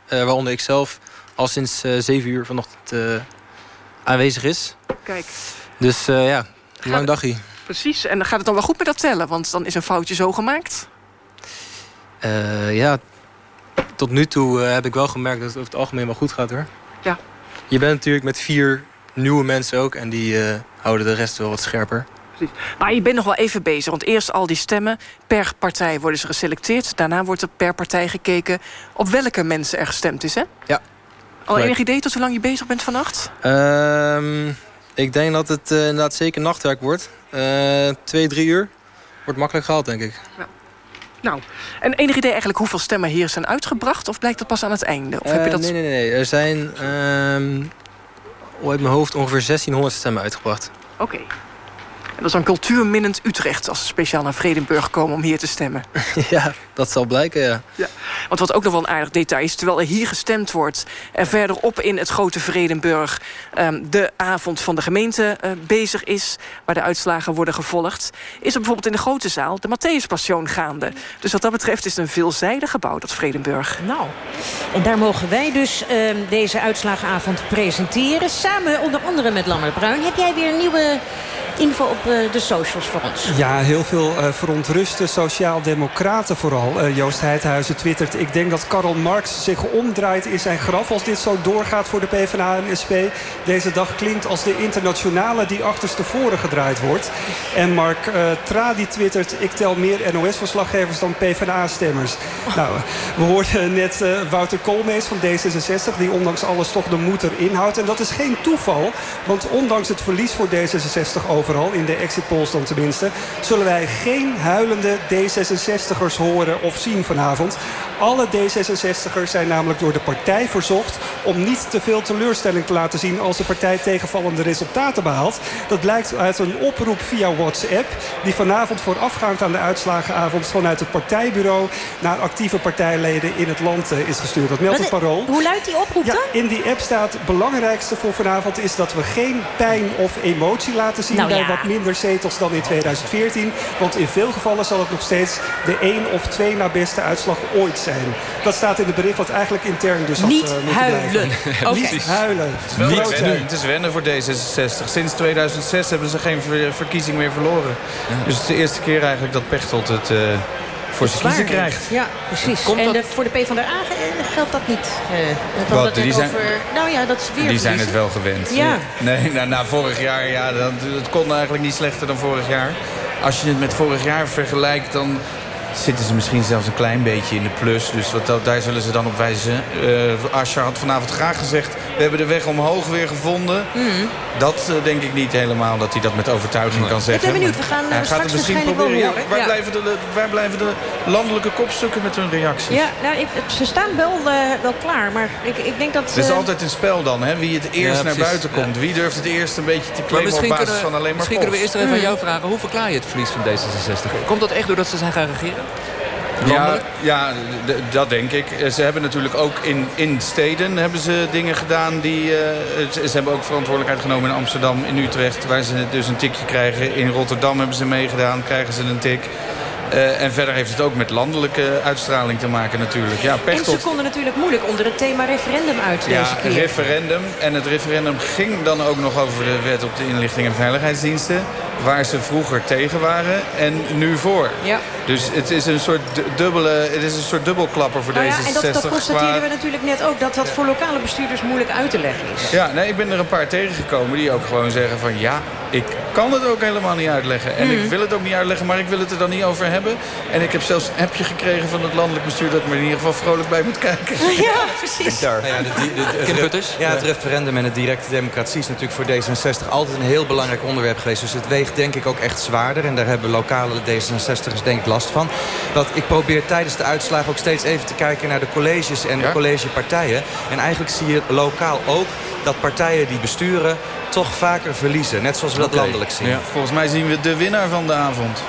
eh, waaronder ik zelf, al sinds eh, zeven uur vanochtend aanwezig is. Kijk. Dus ja, lang dagje. Precies. En dan gaat het dan wel goed met dat tellen? Want dan is een foutje zo gemaakt? Uh, ja, tot nu toe uh, heb ik wel gemerkt dat het over het algemeen wel goed gaat hoor. Ja. Je bent natuurlijk met vier nieuwe mensen ook. En die houden de rest wel wat scherper. Precies. Maar je bent nog wel even bezig. Want eerst al die stemmen. Per partij worden ze geselecteerd. Daarna wordt er per partij gekeken op welke mensen er gestemd is, hè? Ja. Al enig idee tot hoe lang je bezig bent vannacht? Uh, ik denk dat het uh, inderdaad zeker nachtwerk wordt. Uh, twee, drie uur. Wordt makkelijk gehaald, denk ik. Ja. Nou, en enig idee eigenlijk hoeveel stemmen hier zijn uitgebracht? Of blijkt dat pas aan het einde? Of heb je dat... Nee, nee, nee. Er zijn uit mijn hoofd ongeveer 1600 stemmen uitgebracht. Oké. Okay. En dat is dan cultuurminnend Utrecht... als ze speciaal naar Vredenburg komen om hier te stemmen. Ja, dat zal blijken, ja. ja. Want wat ook nog wel een aardig detail is... terwijl er hier gestemd wordt... en verderop in het grote Vredenburg... Um, de avond van de gemeente uh, bezig is... waar de uitslagen worden gevolgd... is er bijvoorbeeld in de grote zaal de Matthäuspassion gaande. Dus wat dat betreft is het een veelzijdig gebouw, dat Vredenburg. Nou, en daar mogen wij dus uh, deze uitslagenavond presenteren... samen onder andere met Lammert Bruin. Heb jij weer nieuwe info op uh, de socials voor ons? Ja, heel veel uh, verontruste sociaal-democraten vooral. Uh, Joost Heidhuizen twittert... ik denk dat Karl Marx zich omdraait in zijn graf... als dit zo doorgaat voor de PvdA en SP. Deze dag klinkt als de internationale die achterstevoren gedraaid wordt. En Mark die twittert... ik tel meer NOS-verslaggevers dan PvdA-stemmers. Nou, we hoorden net Wouter Koolmees van D66... die ondanks alles toch de moed erin. En dat is geen toeval, want ondanks het verlies voor D66 overal... in de exit polls dan tenminste... zullen wij geen huilende D66'ers horen of zien vanavond. Alle D66'ers zijn namelijk door de partij verzocht... om niet te veel teleurstelling te laten zien... als de partij tegenvallende resultaten behaalt. Dat blijkt uit een oproep via WhatsApp... die vanavond voorafgaand aan de uitslagenavond... vanuit het partijbureau naar actieve partijleden in het land is gestuurd. Dat meldt het parool. Hoe luidt die oproep ja, dan? In die app staat... het belangrijkste voor vanavond is dat we geen pijn of emotie laten zien... Nou, bij ja. wat minder zetels dan in 2014. Want in veel gevallen zal het nog steeds de één of twee na beste uitslag ooit zijn. Dat staat in het bericht wat eigenlijk intern dus Niet had uh, moeten huilen. blijven. Niet huilen. Het is, Niet wennen. het is wennen voor D66. Sinds 2006 hebben ze geen ver- verkiezing meer verloren. Dus het is de eerste keer eigenlijk dat Pechtold het eh, voor zijn kiezen krijgt. Ja, precies. Komt en dat- de, voor de PvdA eh, geldt dat niet. Eh, Wat, net die zijn- over, nou ja, dat is weer Die zijn het wel gewend. Ja. Nee, nou, na vorig jaar, ja, dat, het kon eigenlijk niet slechter dan vorig jaar. Als je het met vorig jaar vergelijkt, dan zitten ze misschien zelfs een klein beetje in de plus. Dus wat, dat- daar zullen ze dan op wijzen. Uh, had vanavond graag gezegd... we hebben de weg omhoog weer gevonden. Dat eh, denk ik niet helemaal dat hij dat met overtuiging kan zeggen. ben benieuwd. We gaan, eh, Hij gaat straks het misschien proberen. Ja, waar, Ja. Blijven de, waar blijven de landelijke kopstukken met hun reacties? Ja, nou, ik, ze staan wel, wel klaar. Maar ik, ik denk dat... Het is altijd een spel dan, hè? wie het eerst Ja, naar buiten komt. Wie durft het eerst een beetje te claimen op misschien basis kunnen, van alleen maar misschien kunnen we eerst even aan jou vragen. Hoe verklaar je het verlies van D66? Komt dat echt doordat ze zijn gaan regeren? Ja, Landelijk? ja dat denk ik. Eh, Ze hebben natuurlijk ook in, in steden hebben ze dingen gedaan die... eh, ze, ze hebben ook verantwoordelijkheid genomen in Amsterdam, in Utrecht... waar ze dus een tikje krijgen. In Rotterdam hebben ze meegedaan, krijgen ze een tik. Eh, en verder heeft het ook met landelijke uitstraling te maken natuurlijk. Ja, En ze konden natuurlijk moeilijk onder het thema referendum uit ja, deze keer. referendum. En het referendum ging dan ook nog over de wet op de inlichting en veiligheidsdiensten. Waar ze vroeger tegen waren en nu voor. Ja. Dus het is een soort du- dubbele, het is een soort dubbelklapper voor Nou ja, D66. en dat, dat constateerden qua- we natuurlijk net ook. Dat dat voor lokale bestuurders moeilijk uit te leggen is. Ja, nee, ik ben er een paar tegengekomen die ook gewoon zeggen van... ja, ik kan het ook helemaal niet uitleggen. En Mhm. ik wil het ook niet uitleggen, maar ik wil het er dan niet over hebben. En ik heb zelfs een appje gekregen van het landelijk bestuur... dat ik me in ieder geval vrolijk bij moet kijken. Ja, precies. Nou ja, de, de, de- Kim het, Putters? ja, het referendum en de directe democratie is natuurlijk voor D66 altijd een heel belangrijk onderwerp geweest. Dus het weegt denk ik ook echt zwaarder. En daar hebben lokale D66'ers denk ik last van. Dat ik probeer tijdens de uitslagen ook steeds even te kijken naar de colleges en de collegepartijen. En eigenlijk zie je lokaal ook dat partijen die besturen toch vaker verliezen. Net zoals we dat landelijk zien. Ja, volgens mij zien we de winnaar van de avond.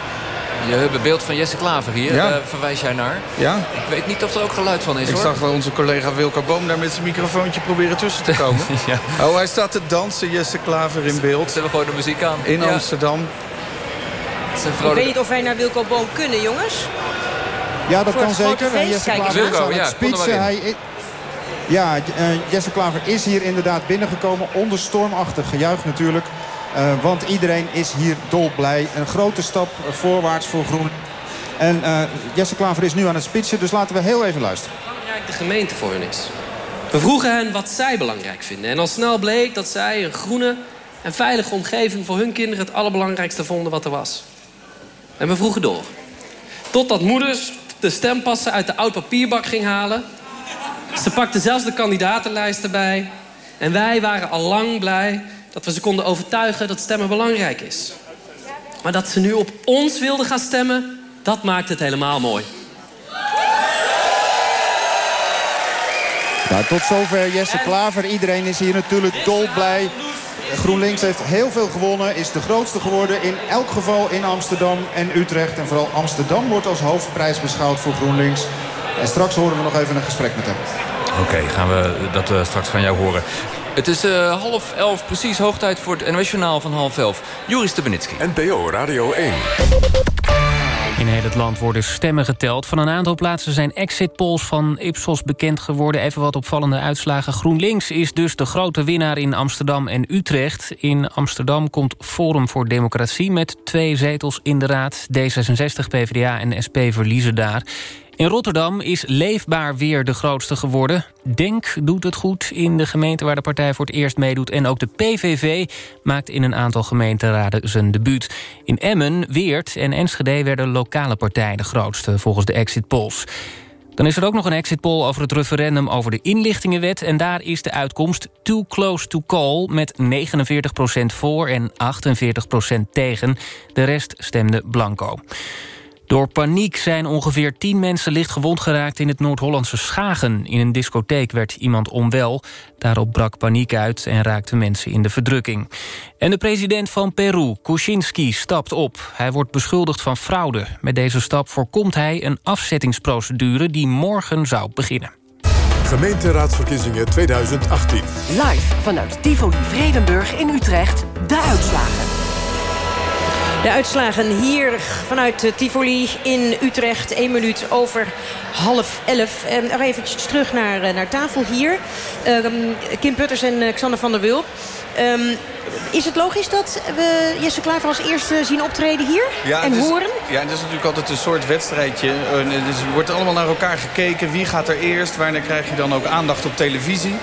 Je hebt een beeld van Jesse Klaver hier. Ja. Eh, verwijs jij naar? Ja? Ik weet niet of er ook geluid van is Ik hoor. zag wel onze collega Wilco Boom daar met zijn microfoontje proberen tussen te komen. ja. Oh, hij staat te dansen, Jesse Klaver in beeld. Ze hebben gewoon de muziek aan. In Ja. Amsterdam. Is Ik weet niet of wij naar Wilco Boom kunnen, jongens. Ja, dat Voor kan zeker. Jesse. Klaver is Wilco, aan ja, het. Hij, ja, eh, Jesse Klaver is hier inderdaad binnengekomen. Onder stormachtig gejuich natuurlijk. want iedereen is hier dolblij. Een grote stap voorwaarts voor Groen. En Jesse Klaver is nu aan het spitsen, dus laten we heel even luisteren. Belangrijk de gemeente voor hen is. We vroegen hen wat zij belangrijk vinden. En al snel bleek dat zij een groene en veilige omgeving voor hun kinderen... het allerbelangrijkste vonden wat er was. En we vroegen door. Totdat moeders de stempassen uit de oud papierbak ging halen. Ze pakte zelfs de kandidatenlijst erbij. En wij waren al lang blij dat we ze konden overtuigen dat stemmen belangrijk is. Maar dat ze nu op ons wilden gaan stemmen, dat maakt het helemaal mooi. Nou, tot zover Jesse Klaver. Iedereen is hier natuurlijk dolblij. GroenLinks heeft heel veel gewonnen. Is de grootste geworden. In elk geval in Amsterdam en Utrecht. En vooral Amsterdam wordt als hoofdprijs beschouwd voor GroenLinks. En straks horen we nog even een gesprek met hem. Oké, gaan we dat uh, straks van jou horen. Het is uh, half elf, precies hoog tijd voor het NOS Journaal van half elf. Joris Stubenitski. NPO Radio 1. In heel het land worden stemmen geteld. Van een aantal plaatsen zijn exit polls van Ipsos bekend geworden. Even wat opvallende uitslagen. GroenLinks is dus de grote winnaar in Amsterdam en Utrecht. In Amsterdam komt Forum voor Democratie met twee zetels in de raad. D66, PvdA en SP verliezen daar. In Rotterdam is Leefbaar weer de grootste geworden. Denk doet het goed in de gemeente waar de partij voor het eerst meedoet. En ook de PVV maakt in een aantal gemeenteraden zijn debuut. In Emmen, Weert en Enschede werden lokale partijen de grootste volgens de exit polls. Dan is er ook nog een exit poll over het referendum over de inlichtingenwet... en daar is de uitkomst too close to call... met 49% voor en 48% tegen. De rest stemde blanco. Door paniek zijn ongeveer tien mensen licht gewond geraakt... in het Noord-Hollandse Schagen. In een discotheek werd iemand onwel. Daarop brak paniek uit en raakten mensen in de verdrukking. En de president van Peru, Kuczynski, stapt op. Hij wordt beschuldigd van fraude. Met deze stap voorkomt hij een afzettingsprocedure... die morgen zou beginnen. Gemeenteraadsverkiezingen 2018. Live vanuit Tivoli Vredenburg in Utrecht. De uitslagen. De uitslagen hier vanuit Tivoli in Utrecht. 1 minuut over half elf. En nog even terug naar, eh, naar tafel hier. Ehm, Kim Putters en eh, Xander van der Wulp. Ehm, is het logisch dat we Jesse Klaver als eerste zien optreden hier en horen? Ja, het is natuurlijk altijd een soort wedstrijdje. Dus er wordt allemaal naar elkaar gekeken. Wie gaat er eerst? Wanneer krijg je dan ook aandacht op televisie?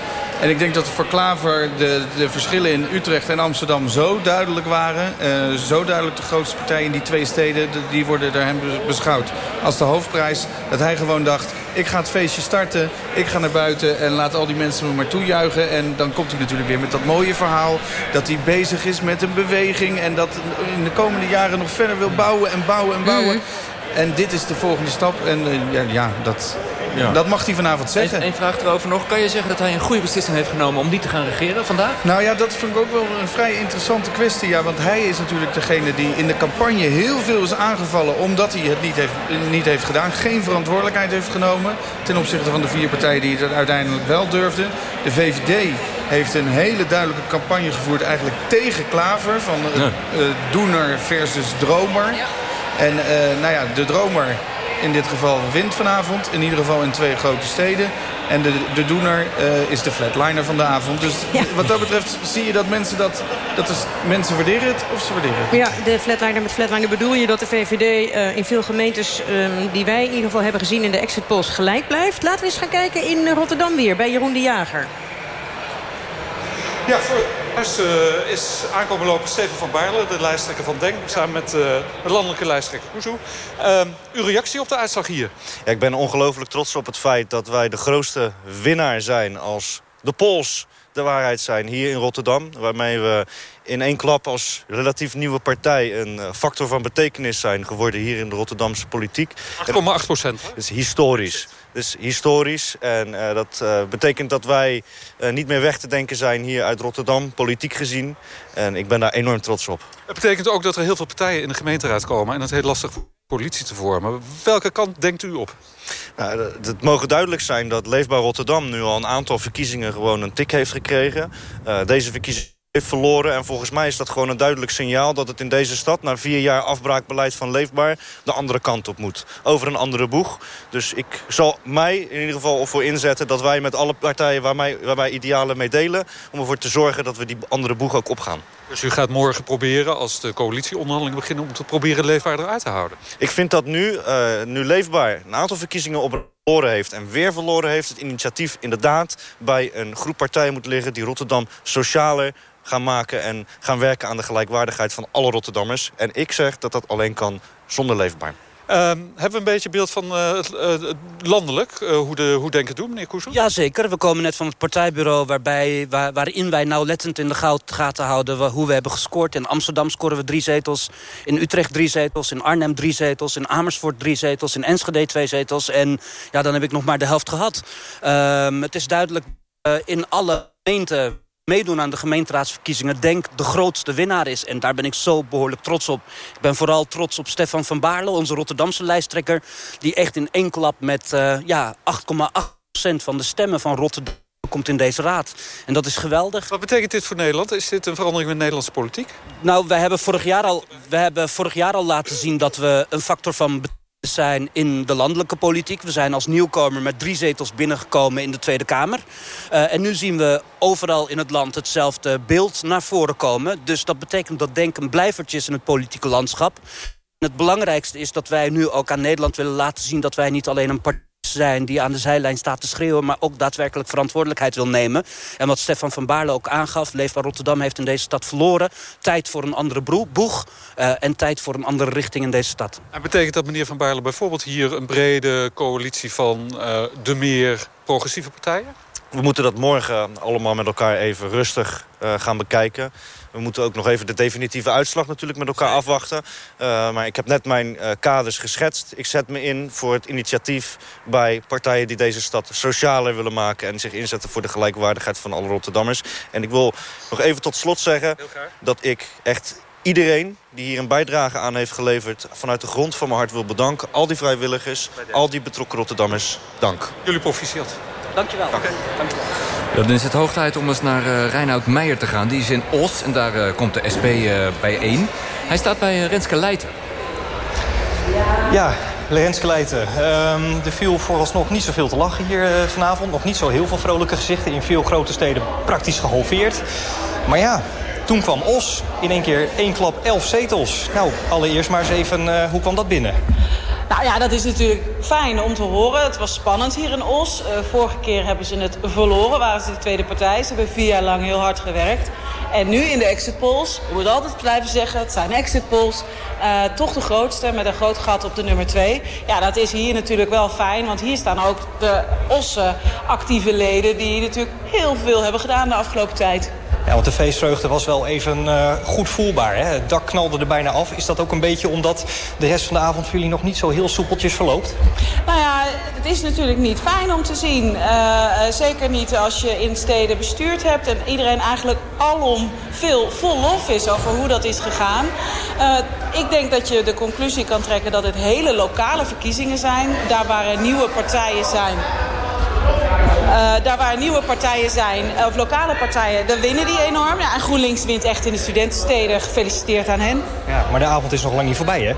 En ik denk dat voor Klaver de, de verschillen in Utrecht en Amsterdam zo duidelijk waren. Uh, zo duidelijk de grootste partijen in die twee steden, die worden door hem beschouwd als de hoofdprijs. Dat hij gewoon dacht, ik ga het feestje starten, ik ga naar buiten en laat al die mensen me maar toejuichen. En dan komt hij natuurlijk weer met dat mooie verhaal dat hij bezig is met een beweging. En dat in de komende jaren nog verder wil bouwen en bouwen en bouwen. Mm. En dit is de volgende stap. En uh, ja, ja, dat, ja. Dat mag hij vanavond zeggen. Eén vraag erover nog. Kan je zeggen dat hij een goede beslissing heeft genomen om die te gaan regeren vandaag? Nou ja, dat vind ik ook wel een vrij interessante kwestie. Ja, want hij is natuurlijk degene die in de campagne heel veel is aangevallen... omdat hij het niet heeft, niet heeft gedaan. Geen verantwoordelijkheid heeft genomen... ten opzichte van de vier partijen die het uiteindelijk wel durfden. De VVD heeft een hele duidelijke campagne gevoerd eigenlijk tegen Klaver. Van uh, doener versus dromer. En uh, nou ja, de dromer in dit geval wint vanavond. In ieder geval in twee grote steden. En de, de doener uh, is de flatliner van de avond. Dus wat dat betreft zie je dat mensen dat... dat is, mensen waarderen het of ze waarderen het. Ja, de flatliner met flatliner bedoel je dat de VVD uh, eh, in veel gemeentes... Um, die wij in ieder geval hebben gezien in de exit polls gelijk blijft. Laten we eens gaan kijken in Rotterdam weer bij Jeroen de Jager. Ja, voor huis uh, is aankomen lopen Steven van Baarle, de lijsttrekker van DENK... samen met uh, de landelijke lijsttrekker Kuzu. Uh, uw reactie op de uitslag hier? Ja, ik ben ongelooflijk trots op het feit dat wij de grootste winnaar zijn... als de Pols de waarheid zijn hier in Rotterdam. Waarmee we in één klap als relatief nieuwe partij... een eh, factor van betekenis zijn geworden hier in de Rotterdamse politiek. 8,8 procent. Dat is historisch. Dus historisch. En uh, dat uh, betekent dat wij uh, niet meer weg te denken zijn hier uit Rotterdam, politiek gezien. En ik ben daar enorm trots op. Het betekent ook dat er heel veel partijen in de gemeenteraad komen... en het heel lastig politie te vormen. Welke kant denkt u op? Nou, het mogen duidelijk zijn dat Leefbaar Rotterdam nu al een aantal verkiezingen gewoon een tik heeft gekregen. deze verkiezingen heeft verloren. En volgens mij is dat gewoon een duidelijk signaal... dat het in deze stad na vier jaar afbraakbeleid van Leefbaar... de andere kant op moet. Over een andere boeg. Dus ik zal mij in ieder geval voor inzetten... dat wij met alle partijen waar, mij, waar wij idealen mee delen... om ervoor te zorgen dat we die andere boeg ook opgaan. Dus u gaat morgen proberen, als de coalitieonderhandelingen beginnen... om te proberen Leefbaar eruit te houden? Ik vind dat nu, uh, nu Leefbaar een aantal verkiezingen op verloren heeft en weer verloren heeft... het initiatief inderdaad bij een groep partijen moet liggen... die Rotterdam socialer, gaan maken en gaan werken aan de gelijkwaardigheid van alle Rotterdammers. En ik zeg dat dat alleen kan zonder leefbaar. Uh, hebben we een beetje beeld van uh, landelijk, uh, hoe, de, hoe denken doen, meneer Koesel? Jazeker, we komen net van het partijbureau... Waarbij, waar, waarin wij nauwlettend in de gaten houden hoe we hebben gescoord. In Amsterdam scoren we drie zetels, in Utrecht drie zetels... in Arnhem drie zetels, in Amersfoort drie zetels... in Enschede twee zetels en ja, dan heb ik nog maar de helft gehad. Ehm, het is duidelijk in alle gemeenten meedoen aan de gemeenteraadsverkiezingen... denk de grootste winnaar is. En daar ben ik zo behoorlijk trots op. Ik ben vooral trots op Stefan van Baarle, onze Rotterdamse lijsttrekker... die echt in één klap met uh, ja, 8,8% van de stemmen van Rotterdam komt in deze raad. En dat is geweldig. Wat betekent dit voor Nederland? Is dit een verandering in de Nederlandse politiek? Nou, wij hebben vorig jaar al, we hebben vorig jaar al laten zien dat we een factor van zijn in de landelijke politiek. We zijn als nieuwkomer met drie zetels binnengekomen in de Tweede Kamer. Uh, en nu zien we overal in het land hetzelfde beeld naar voren komen. Dus dat betekent dat denk een blijvertje is in het politieke landschap. En het belangrijkste is dat wij nu ook aan Nederland willen laten zien... dat wij niet alleen een partij zijn die aan de zijlijn staat te schreeuwen... maar ook daadwerkelijk verantwoordelijkheid wil nemen. En wat Stefan van Baarle ook aangaf... Leefbaar Rotterdam heeft in deze stad verloren. Tijd voor een andere boeg uh, en tijd voor een andere richting in deze stad. En betekent dat meneer van Baarle bijvoorbeeld hier... een brede coalitie van uh, de meer progressieve partijen? We moeten dat morgen allemaal met elkaar even rustig uh, gaan bekijken. We moeten ook nog even de definitieve uitslag natuurlijk met elkaar afwachten. Uh, maar ik heb net mijn uh, kaders geschetst. Ik zet me in voor het initiatief bij partijen die deze stad socialer willen maken... en zich inzetten voor de gelijkwaardigheid van alle Rotterdammers. En ik wil nog even tot slot zeggen dat ik echt iedereen die hier een bijdrage aan heeft geleverd... vanuit de grond van mijn hart wil bedanken. Al die vrijwilligers, al die betrokken Rotterdammers, dank. Jullie proficiat. Dankjewel. Dank. Dankjewel. Dan is het hoog tijd om eens naar uh, Reinoud Meijer te gaan. Die is in Os en daar uh, komt de SP uh, bijeen. Hij staat bij Renske Leijten. Ja, Renske Leijten. Um, er viel vooralsnog niet zoveel te lachen hier vanavond. Nog niet zo heel veel vrolijke gezichten. In veel grote steden praktisch gehalveerd. Maar ja, toen kwam Os. In één keer één klap elf zetels. Nou, allereerst maar eens even, hoe kwam dat binnen? Nou ja, dat is natuurlijk fijn om te horen. Het was spannend hier in Os. Uh, vorige keer hebben ze het verloren, waren ze de tweede partij. Ze hebben vier jaar lang heel hard gewerkt. En nu in de exit polls, je moet altijd blijven zeggen, het zijn exit polls. Uh, toch de grootste, met een groot gat op de nummer twee. Ja, dat is hier natuurlijk wel fijn, want hier staan ook de Osse actieve leden... die natuurlijk heel veel hebben gedaan de afgelopen tijd. Ja, want de feestvreugde was wel even uh, goed voelbaar. Hè? Het dak knalde er bijna af. Is dat ook een beetje omdat de rest van de avond voor jullie nog niet zo heel soepeltjes verloopt? Nou ja, het is natuurlijk niet fijn om te zien. Uh, uh, zeker niet als je in steden bestuurd hebt... en iedereen eigenlijk alom veel vol lof is over hoe dat is gegaan. ik denk dat je de conclusie kan trekken dat het hele lokale verkiezingen zijn. Daar waar nieuwe partijen zijn... Uh, daar waar nieuwe partijen zijn, of lokale partijen, dan winnen die enorm. Ja, en GroenLinks wint echt in de studentensteden. Gefeliciteerd aan hen. Ja, maar de avond is nog lang niet voorbij, hè?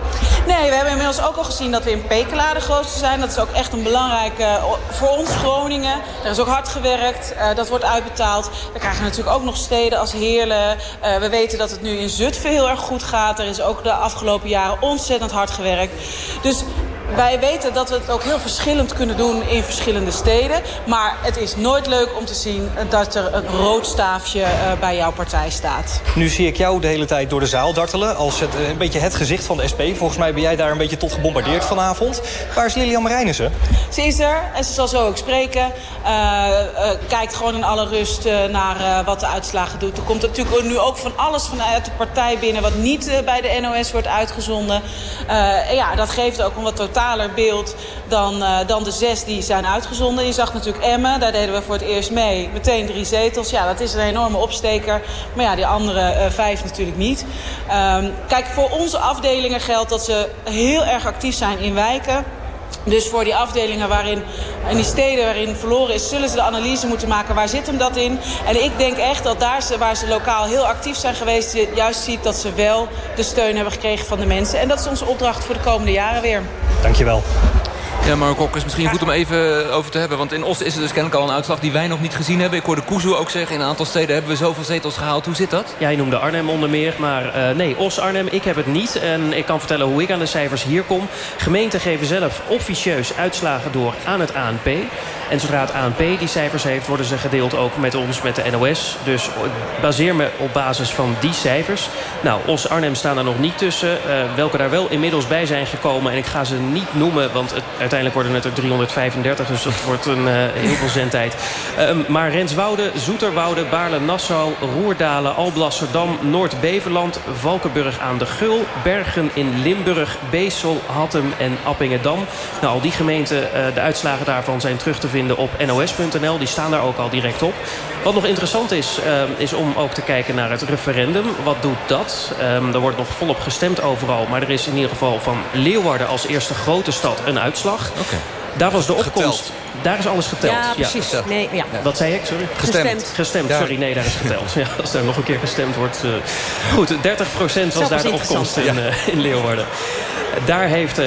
Nee, we hebben inmiddels ook al gezien dat we in Pekela de grootste zijn. Dat is ook echt een belangrijke voor ons Groningen. Er is ook hard gewerkt. Uh, dat wordt uitbetaald. We krijgen natuurlijk ook nog steden als Heerlen. Uh, we weten dat het nu in Zutphen heel erg goed gaat. Er is ook de afgelopen jaren ontzettend hard gewerkt. Dus wij weten dat we het ook heel verschillend kunnen doen in verschillende steden. Maar het is nooit leuk om te zien dat er een rood staafje uh, bij jouw partij staat. Nu zie ik jou de hele tijd door de zaal dartelen als het, een beetje het gezicht van de SP. Volgens mij ben jij daar een beetje tot gebombardeerd vanavond. Waar is Lilian Marijnissen? Ze is er en ze zal zo ook spreken. Uh, uh, kijkt gewoon in alle rust naar wat de uitslagen doet. Er komt natuurlijk nu ook van alles vanuit de partij binnen... wat niet bij de NOS wordt uitgezonden. ja, dat geeft ook een wat totaler beeld dan, uh, dan de zes die zijn uitgezonden. Je zag natuurlijk Emmen, daar deden we voor het eerst mee. Meteen drie zetels. Ja, dat is een enorme opsteker. Maar ja, die andere uh, vijf natuurlijk niet. Um, kijk, voor onze afdelingen geldt dat ze heel erg actief zijn in wijken. Dus voor die afdelingen waarin, in die steden waarin verloren is... zullen ze de analyse moeten maken, waar zit hem dat in? En ik denk echt dat daar waar ze lokaal heel actief zijn geweest... je juist ziet dat ze wel de steun hebben gekregen van de mensen. En dat is onze opdracht voor de komende jaren weer. Dankjewel. Ja, maar Kok is misschien goed om even over te hebben. Want in Os is er dus kennelijk al een uitslag die wij nog niet gezien hebben. Ik hoorde Kuzu ook zeggen, in een aantal steden hebben we zoveel zetels gehaald. Hoe zit dat? Jij noemde Arnhem onder meer, maar uh, nee, Os, Arnhem, ik heb het niet. En ik kan vertellen hoe ik aan de cijfers hier kom. Gemeenten geven zelf officieus uitslagen door aan het ANP. En zodra het ANP die cijfers heeft, worden ze gedeeld ook met ons, met de NOS. Dus ik baseer me op basis van die cijfers. Nou, Os, Arnhem staan er nog niet tussen. Welke daar wel inmiddels bij zijn gekomen. En ik ga ze niet noemen, want het, uiteindelijk worden het er 335. Dus dat wordt een uh, heel veel zendtijd. Uh, maar Renswoude, Zoeterwoude, Baarle, Nassau, Roerdalen, Alblasserdam, Noord-Beverland, Valkenburg aan de Gul, Bergen in Limburg, Beesel, Hattem en Appingedam. Nou, al die gemeenten, uh, de uitslagen daarvan zijn terug te vinden op nos.nl. Die staan daar ook al direct op. Wat nog interessant is, uh, is om ook te kijken naar het referendum. Wat doet dat? Um, er wordt nog volop gestemd overal. Maar er is in ieder geval van Leeuwarden als eerste grote stad een uitslag. Okay. Daar was de opkomst. Geteld. Daar is alles geteld. Ja, precies. Ja. Nee, ja. Wat zei ik? Sorry. Gestemd. Gestemd, sorry. Nee, daar is geteld. Ja, als er nog een keer gestemd wordt. Uh... Goed, 30% was daar de opkomst in, uh, in Leeuwarden. Daar heeft 62%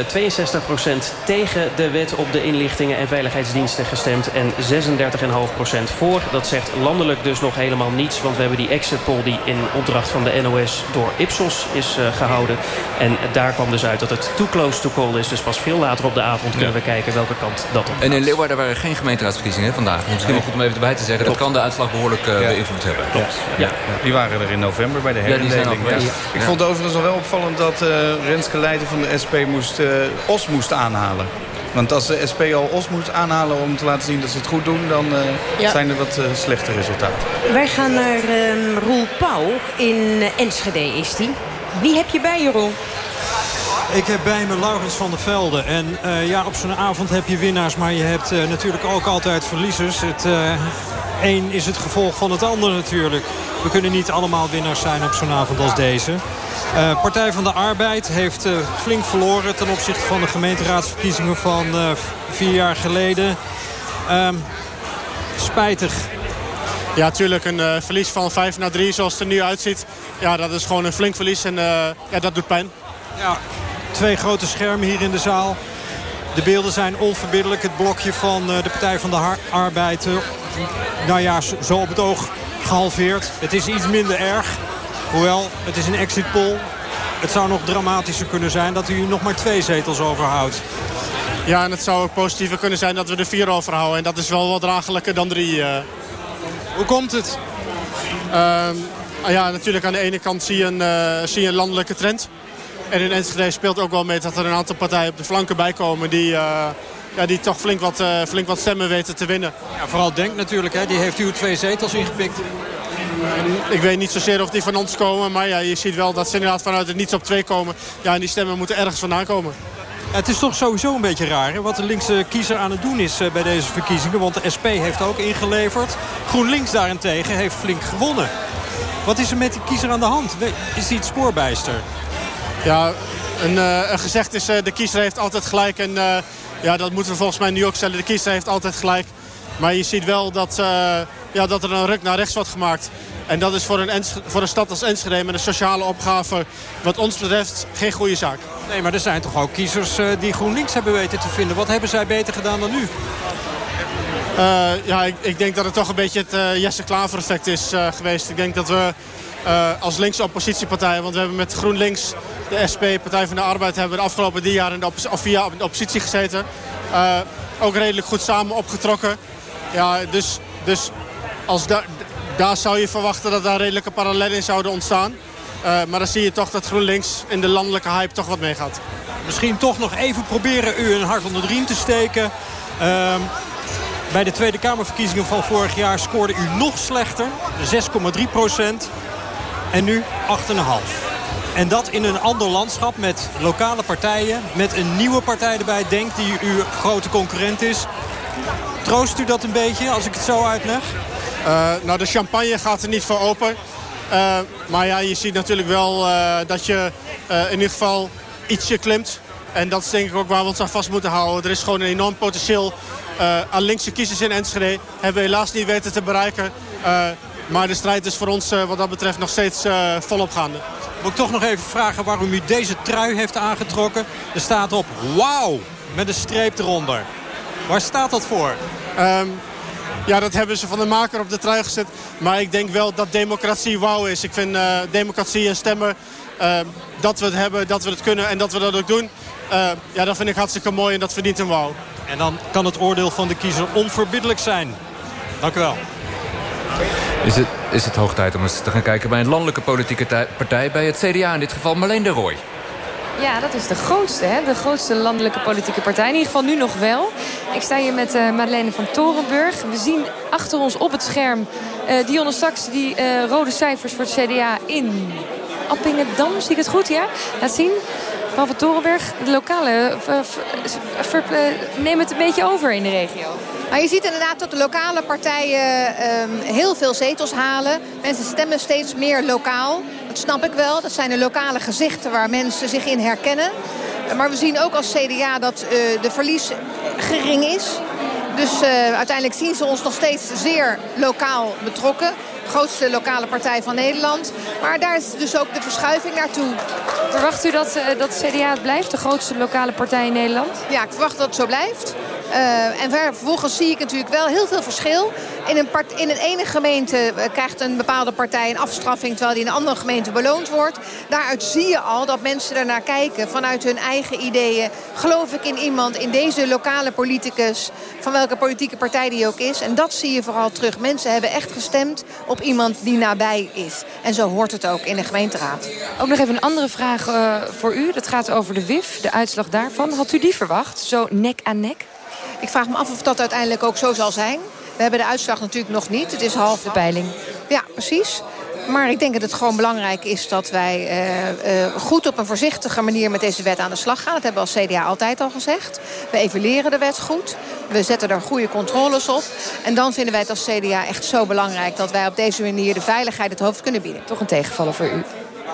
tegen de wet op de inlichtingen en veiligheidsdiensten gestemd. En 36,5% voor. Dat zegt landelijk dus nog helemaal niets. Want we hebben die exit poll die in opdracht van de NOS door Ipsos is uh, gehouden. En daar kwam dus uit dat het too close to call is. Dus pas veel later op de avond kunnen we kijken welke kant dat op En in Leeuwarden waren geen gemeenteraadsverkiezingen vandaag. Misschien wel goed om even erbij te zeggen. Dat kan de uitslag behoorlijk uh, ja. beïnvloed hebben. Klopt. Ja. Ja. Die waren er in november bij de herindeling. Ja, Ik vond het overigens wel wel opvallend dat uh, Renske Leijten van de SP moest, uh, Os moest aanhalen. Want als de SP al Os moet aanhalen om te laten zien dat ze het goed doen... dan uh, ja. zijn er wat uh, slechte resultaten. Wij gaan naar uh, Roel Pauw. In Enschede is die. Wie heb je bij je, Roel? Ik heb bij me Laurens van der Velde. En uh, ja, op zo'n avond heb je winnaars, maar je hebt uh, natuurlijk ook altijd verliezers. Het uh, een is het gevolg van het ander natuurlijk. We kunnen niet allemaal winnaars zijn op zo'n avond als deze. Uh, Partij van de Arbeid heeft uh, flink verloren ten opzichte van de gemeenteraadsverkiezingen van uh, vier jaar geleden. Uh, spijtig. Ja, natuurlijk een verlies van 5 naar 3 zoals het er nu uitziet. Ja, dat is gewoon een flink verlies en ja, dat doet pijn. Ja, twee grote schermen hier in de zaal. De beelden zijn onverbiddelijk. Het blokje van de Partij van de Arbeid, nou ja, zo op het oog gehalveerd. Het is iets minder erg. Hoewel, het is een exit poll. Het zou nog dramatischer kunnen zijn dat u nog maar twee zetels overhoudt. Ja, en het zou ook positiever kunnen zijn dat we er vier overhouden. En dat is wel wat draaglijker dan drie. Uh... Hoe komt het? Uh, ja, natuurlijk aan de ene kant zie je, een, uh, zie je een landelijke trend. En in Enschede speelt ook wel mee dat er een aantal partijen op de flanken bij komen... die, uh, ja, die toch flink wat, flink wat stemmen weten te winnen. Ja, vooral Denk natuurlijk, hè? die heeft u twee zetels ingepikt. Ik weet niet zozeer of die van ons komen. Maar ja, je ziet wel dat ze inderdaad vanuit het niets op twee komen. Ja, en die stemmen moeten ergens vandaan komen. Het is toch sowieso een beetje raar hè, wat de linkse kiezer aan het doen is uh, bij deze verkiezingen. Want de SP heeft ook ingeleverd. GroenLinks daarentegen heeft flink gewonnen. Wat is er met die kiezer aan de hand? Is hij het spoorbijster? Ja, een, uh, een gezegd is uh, de kiezer heeft altijd gelijk. En ja, dat moeten we volgens mij nu ook stellen. De kiezer heeft altijd gelijk. Maar je ziet wel dat, ja, dat er een ruk naar rechts wordt gemaakt. En dat is voor een, voor een stad als Enschede met een sociale opgave wat ons betreft geen goede zaak. Nee, maar er zijn toch ook kiezers uh, die GroenLinks hebben weten te vinden. Wat hebben zij beter gedaan dan u? Uh, ja, ik, ik, denk dat het toch een beetje het uh, Jesse Klaver effect is geweest. Ik denk dat we als linkse oppositiepartij, want we hebben met GroenLinks, de SP, Partij van de Arbeid, hebben de afgelopen drie jaar in de, of de oppositie gezeten. ook redelijk goed samen opgetrokken. Ja, dus, dus als da daar zou je verwachten dat daar redelijke parallellen in zouden ontstaan. Uh, maar dan zie je toch dat GroenLinks in de landelijke hype toch wat meegaat. Misschien toch nog even proberen u een hart onder de riem te steken. Uh, bij de Tweede Kamerverkiezingen van vorig jaar scoorde u nog slechter. 6,3 procent. En nu 8,5. En dat in een ander landschap met lokale partijen. Met een nieuwe partij erbij, Denk, die uw grote concurrent is. Troost u dat een beetje als ik het zo uitleg? Uh, nou, de champagne gaat er niet voor open. Uh, maar ja, je ziet natuurlijk wel uh, dat je in ieder geval ietsje klimt. En dat is denk ik ook waar we ons aan vast moeten houden. Er is gewoon een enorm potentieel aan linkse kiezers in Enschede. Hebben we helaas niet weten te bereiken. maar de strijd is voor ons wat dat betreft nog steeds volop gaande. Moet ik toch nog even vragen waarom u deze trui heeft aangetrokken. Er staat op wauw met een streep eronder. Waar staat dat voor? Ehm, ja, dat hebben ze van de maker op de trui gezet. Maar ik denk wel dat democratie wauw is. Ik vind uh, democratie en stemmen, uh, dat we het hebben, dat we het kunnen en dat we dat ook doen. Uh, ja, dat vind ik hartstikke mooi en dat verdient een wauw. En dan kan het oordeel van de kiezer onverbiddelijk zijn. Dank u wel. Is het, is het hoog tijd om eens te gaan kijken bij een landelijke politieke partij... bij het CDA, in dit geval Marleen de Rooij. Ja, dat is de grootste, hè? de grootste landelijke politieke partij. In ieder geval nu nog wel. Ik sta hier met uh, Madeleine van Torenburg. We zien achter ons op het scherm uh, Dionne straks die uh, rode cijfers voor het CDA in Appingedam. Zie ik het goed, ja? Laat zien. Paul van Torenburg, de lokale, neem het een beetje over in de regio. Maar je ziet inderdaad dat de lokale partijen um, heel veel zetels halen. Mensen stemmen steeds meer lokaal. Dat snap ik wel. Dat zijn de lokale gezichten waar mensen zich in herkennen. Maar we zien ook als CDA dat uh, de verlies gering is. Dus uh, uiteindelijk zien ze ons nog steeds zeer lokaal betrokken. Grootste lokale partij van Nederland. Maar daar is dus ook de verschuiving naartoe. Verwacht u dat, uh, dat CDA het blijft, de grootste lokale partij in Nederland? Ja, ik verwacht dat het zo blijft. Uh, en vervolgens zie ik natuurlijk wel heel veel verschil. In een, part, in een ene gemeente krijgt een bepaalde partij een afstraffing... terwijl die in een andere gemeente beloond wordt. Daaruit zie je al dat mensen ernaar kijken vanuit hun eigen ideeën. Geloof ik in iemand, in deze lokale politicus... van welke politieke partij die ook is. En dat zie je vooral terug. Mensen hebben echt gestemd op iemand die nabij is. En zo hoort het ook in de gemeenteraad. Ook nog even een andere vraag uh, voor u. Dat gaat over de WIF, de uitslag daarvan. Had u die verwacht, zo nek aan nek? Ik vraag me af of dat uiteindelijk ook zo zal zijn. We hebben de uitslag natuurlijk nog niet. Het is half de peiling. Ja, precies. Maar ik denk dat het gewoon belangrijk is dat wij uh, uh, goed op een voorzichtige manier met deze wet aan de slag gaan. Dat hebben we als CDA altijd al gezegd. We evalueren de wet goed. We zetten er goede controles op. En dan vinden wij het als CDA echt zo belangrijk dat wij op deze manier de veiligheid het hoofd kunnen bieden. Toch een tegenvaller voor u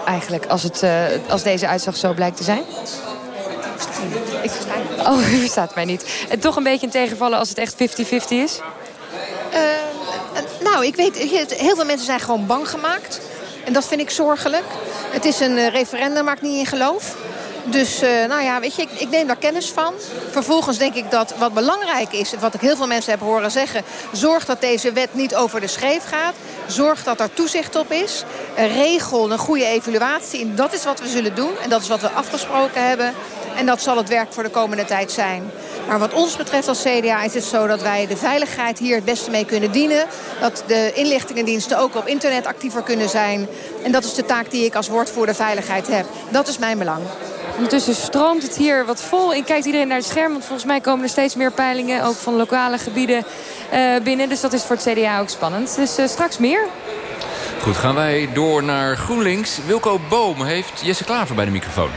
eigenlijk als, het, uh, als deze uitslag zo blijkt te zijn? Ik Oh, u verstaat mij niet. En toch een beetje een tegenvallen als het echt 50-50 is? Uh, nou, ik weet, heel veel mensen zijn gewoon bang gemaakt. En dat vind ik zorgelijk. Het is een referendum waar ik niet in geloof. Dus uh, nou ja, weet je, ik, ik, neem daar kennis van. Vervolgens denk ik dat wat belangrijk is, wat ik heel veel mensen heb horen zeggen... zorg dat deze wet niet over de schreef gaat. Zorg dat er toezicht op is. regel een goede evaluatie. En dat is wat we zullen doen. En dat is wat we afgesproken hebben. En dat zal het werk voor de komende tijd zijn. Maar wat ons betreft als CDA is het zo dat wij de veiligheid hier het beste mee kunnen dienen. Dat de inlichtingendiensten ook op internet actiever kunnen zijn. En dat is de taak die ik als woordvoerder veiligheid heb. Dat is mijn belang. Ondertussen stroomt het hier wat vol. En kijkt iedereen naar het scherm. Want volgens mij komen er steeds meer peilingen. Ook van lokale gebieden uh, binnen. Dus dat is voor het CDA ook spannend. Dus uh, straks meer. Goed, gaan wij door naar GroenLinks. Wilco Boom heeft Jesse Klaver bij de microfoon.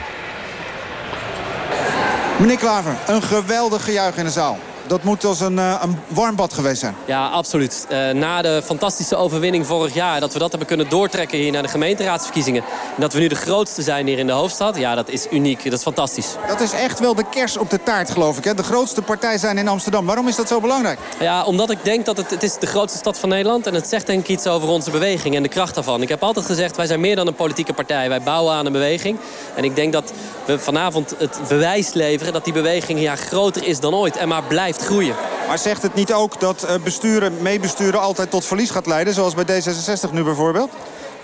Meneer Klaver, een geweldig gejuich in de zaal. Dat moet als een, uh, een warm bad geweest zijn. Ja, absoluut. Uh, na de fantastische overwinning vorig jaar... dat we dat hebben kunnen doortrekken hier naar de gemeenteraadsverkiezingen... en dat we nu de grootste zijn hier in de hoofdstad... ja, dat is uniek. Dat is fantastisch. Dat is echt wel de kers op de taart, geloof ik. Hè? De grootste partij zijn in Amsterdam. Waarom is dat zo belangrijk? Ja, omdat ik denk dat het, het is de grootste stad van Nederland... en het zegt denk ik iets over onze beweging en de kracht daarvan. Ik heb altijd gezegd, wij zijn meer dan een politieke partij. Wij bouwen aan een beweging. En ik denk dat we vanavond het bewijs leveren... dat die beweging ja, groter is dan ooit en maar blijft groeien. Maar zegt het niet ook dat besturen, meebesturen altijd tot verlies gaat leiden? Zoals bij D66 nu bijvoorbeeld?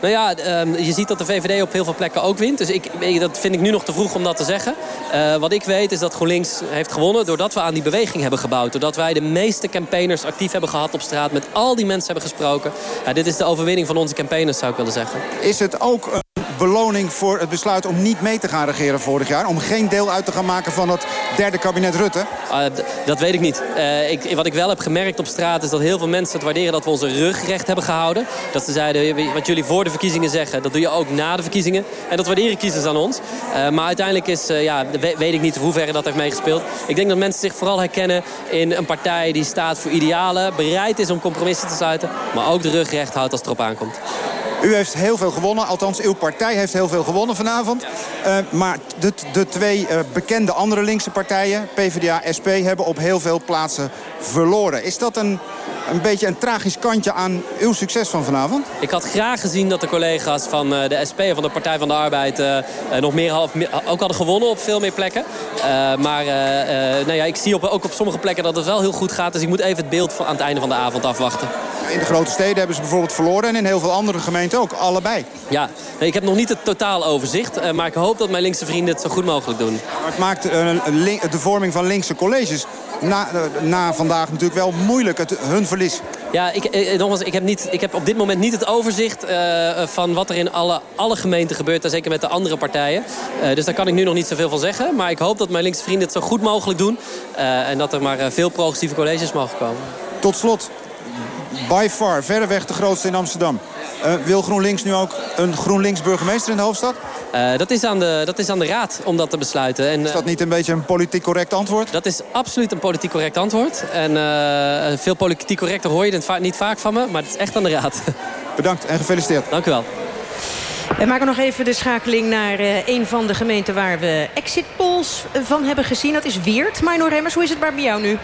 Nou ja, je ziet dat de VVD op heel veel plekken ook wint. Dus ik, dat vind ik nu nog te vroeg om dat te zeggen. Uh, wat ik weet is dat GroenLinks heeft gewonnen doordat we aan die beweging hebben gebouwd. Doordat wij de meeste campaigners actief hebben gehad op straat. Met al die mensen hebben gesproken. Ja, dit is de overwinning van onze campaigners zou ik willen zeggen. Is het ook een beloning voor het besluit om niet mee te gaan regeren vorig jaar? Om geen deel uit te gaan maken van het derde kabinet Rutte? Uh, dat weet ik niet. Uh, ik, wat ik wel heb gemerkt op straat is dat heel veel mensen het waarderen dat we onze rug recht hebben gehouden. Dat ze zeiden, wat jullie voor de verkiezingen zeggen, dat doe je ook na de verkiezingen. En dat waarderen kiezers aan ons. Uh, maar uiteindelijk is, uh, ja, weet ik niet hoeverre dat heeft meegespeeld. Ik denk dat mensen zich vooral herkennen in een partij die staat voor idealen. Bereid is om compromissen te sluiten. Maar ook de rug recht houdt als het erop aankomt. U heeft heel veel gewonnen, althans uw partij heeft heel veel gewonnen vanavond. Uh, maar de, de twee uh, bekende andere linkse partijen, PvdA, SP... hebben op heel veel plaatsen verloren. Is dat een een beetje een tragisch kantje aan uw succes van vanavond? Ik had graag gezien dat de collega's van eh, de SP en van de Partij van de Arbeid... Uh, nog meer, ook hadden gewonnen op veel meer plekken. Maar nou ja, ik zie op, ook op sommige plekken dat het wel heel goed gaat. Dus ik moet even het beeld van, aan het einde van de avond afwachten. In de grote steden hebben ze bijvoorbeeld verloren en in heel veel andere gemeenten ook. Allebei. Ja, nee, ik heb nog niet het totaal overzicht. maar ik hoop dat mijn linkse vrienden het zo goed mogelijk doen. Maar het maakt de vorming van linkse colleges na, na vandaag natuurlijk wel moeilijk, het, hun verlies. Ja, ik, eh, nogmaals, ik heb, niet, ik heb op dit moment niet het overzicht uh, van wat er in alle, alle gemeenten gebeurt. En zeker met de andere partijen. Uh, dus daar kan ik nu nog niet zoveel van zeggen. Maar ik hoop dat mijn linkse vrienden het zo goed mogelijk doen. Uh, en dat er maar veel progressieve colleges mogen komen. Tot slot, by far, verreweg de grootste in Amsterdam. Uh, wil GroenLinks nu ook een GroenLinks burgemeester in de hoofdstad? Uh, dat, is aan de, dat is aan de raad om dat te besluiten. En, is dat niet een beetje een politiek correct antwoord? Dat is absoluut een politiek correct antwoord. En veel politiek correcter hoor je het va niet vaak van me. Maar het is echt aan de raad. Bedankt en gefeliciteerd. Dank u wel. We maken nog even de schakeling naar uh, een van de gemeenten... waar we exit polls van hebben gezien. Dat is Weert. Mino Remmers, hoe is het bij jou nu?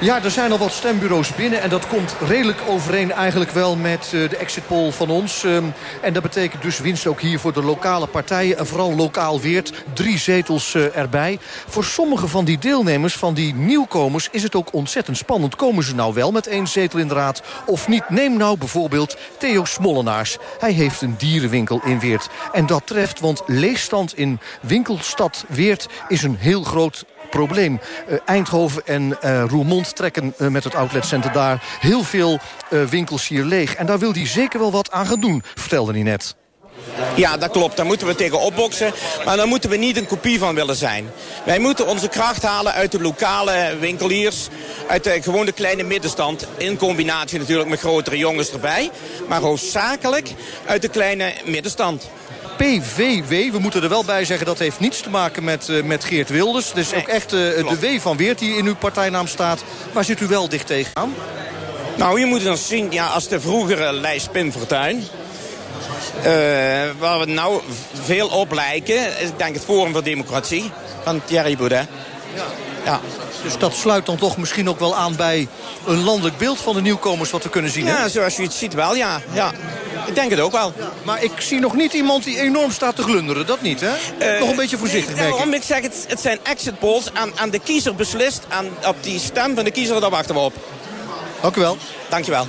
Ja, er zijn al wat stembureaus binnen. En dat komt redelijk overeen eigenlijk wel met uh, de exit poll van ons. Um, en dat betekent dus winst ook hier voor de lokale partijen. En vooral lokaal Weert. Drie zetels uh, erbij. Voor sommige van die deelnemers, van die nieuwkomers... is het ook ontzettend spannend. Komen ze nou wel met één zetel in de raad of niet? Neem nou bijvoorbeeld Theo Smollenaars. Hij heeft een dierenwinkel in Weert. En dat treft, want leegstand in winkelstad Weert... is een heel groot probleem. Uh, Eindhoven en uh, Roermond trekken uh, met het outletcenter daar heel veel winkels hier leeg. En daar wil hij zeker wel wat aan gaan doen, vertelde hij net. Ja, dat klopt. Daar moeten we tegen opboksen. Maar daar moeten we niet een kopie van willen zijn. Wij moeten onze kracht halen uit de lokale winkeliers. Uit de gewone kleine middenstand. In combinatie natuurlijk met grotere jongens erbij. Maar hoofdzakelijk uit de kleine middenstand. PVW. We moeten er wel bij zeggen dat heeft niets te maken met, uh, met Geert Wilders. Dus nee, ook echt uh, de W van Weert die in uw partijnaam staat. Waar zit u wel dicht tegenaan? Nou, je moet dan zien, ja, als de vroegere lijst Pim Fortuyn... Uh, waar we nou veel op lijken, ik denk het Forum voor Democratie van Thierry Baudet. Ja. ja. Dus dat sluit dan toch misschien ook wel aan bij een landelijk beeld van de nieuwkomers wat we kunnen zien. Ja, hè? zoals je het ziet wel, ja. ja. Ik denk het ook wel. Ja, maar ik zie nog niet iemand die enorm staat te glunderen. Dat niet, hè? Uh, nog een beetje voorzichtig, nee, daarom, ik. zeg, het, het zijn exit polls. Aan, aan de kiezer beslist. Aan, op die stem van de kiezer, daar wachten we op. Dank u wel. Dank je wel.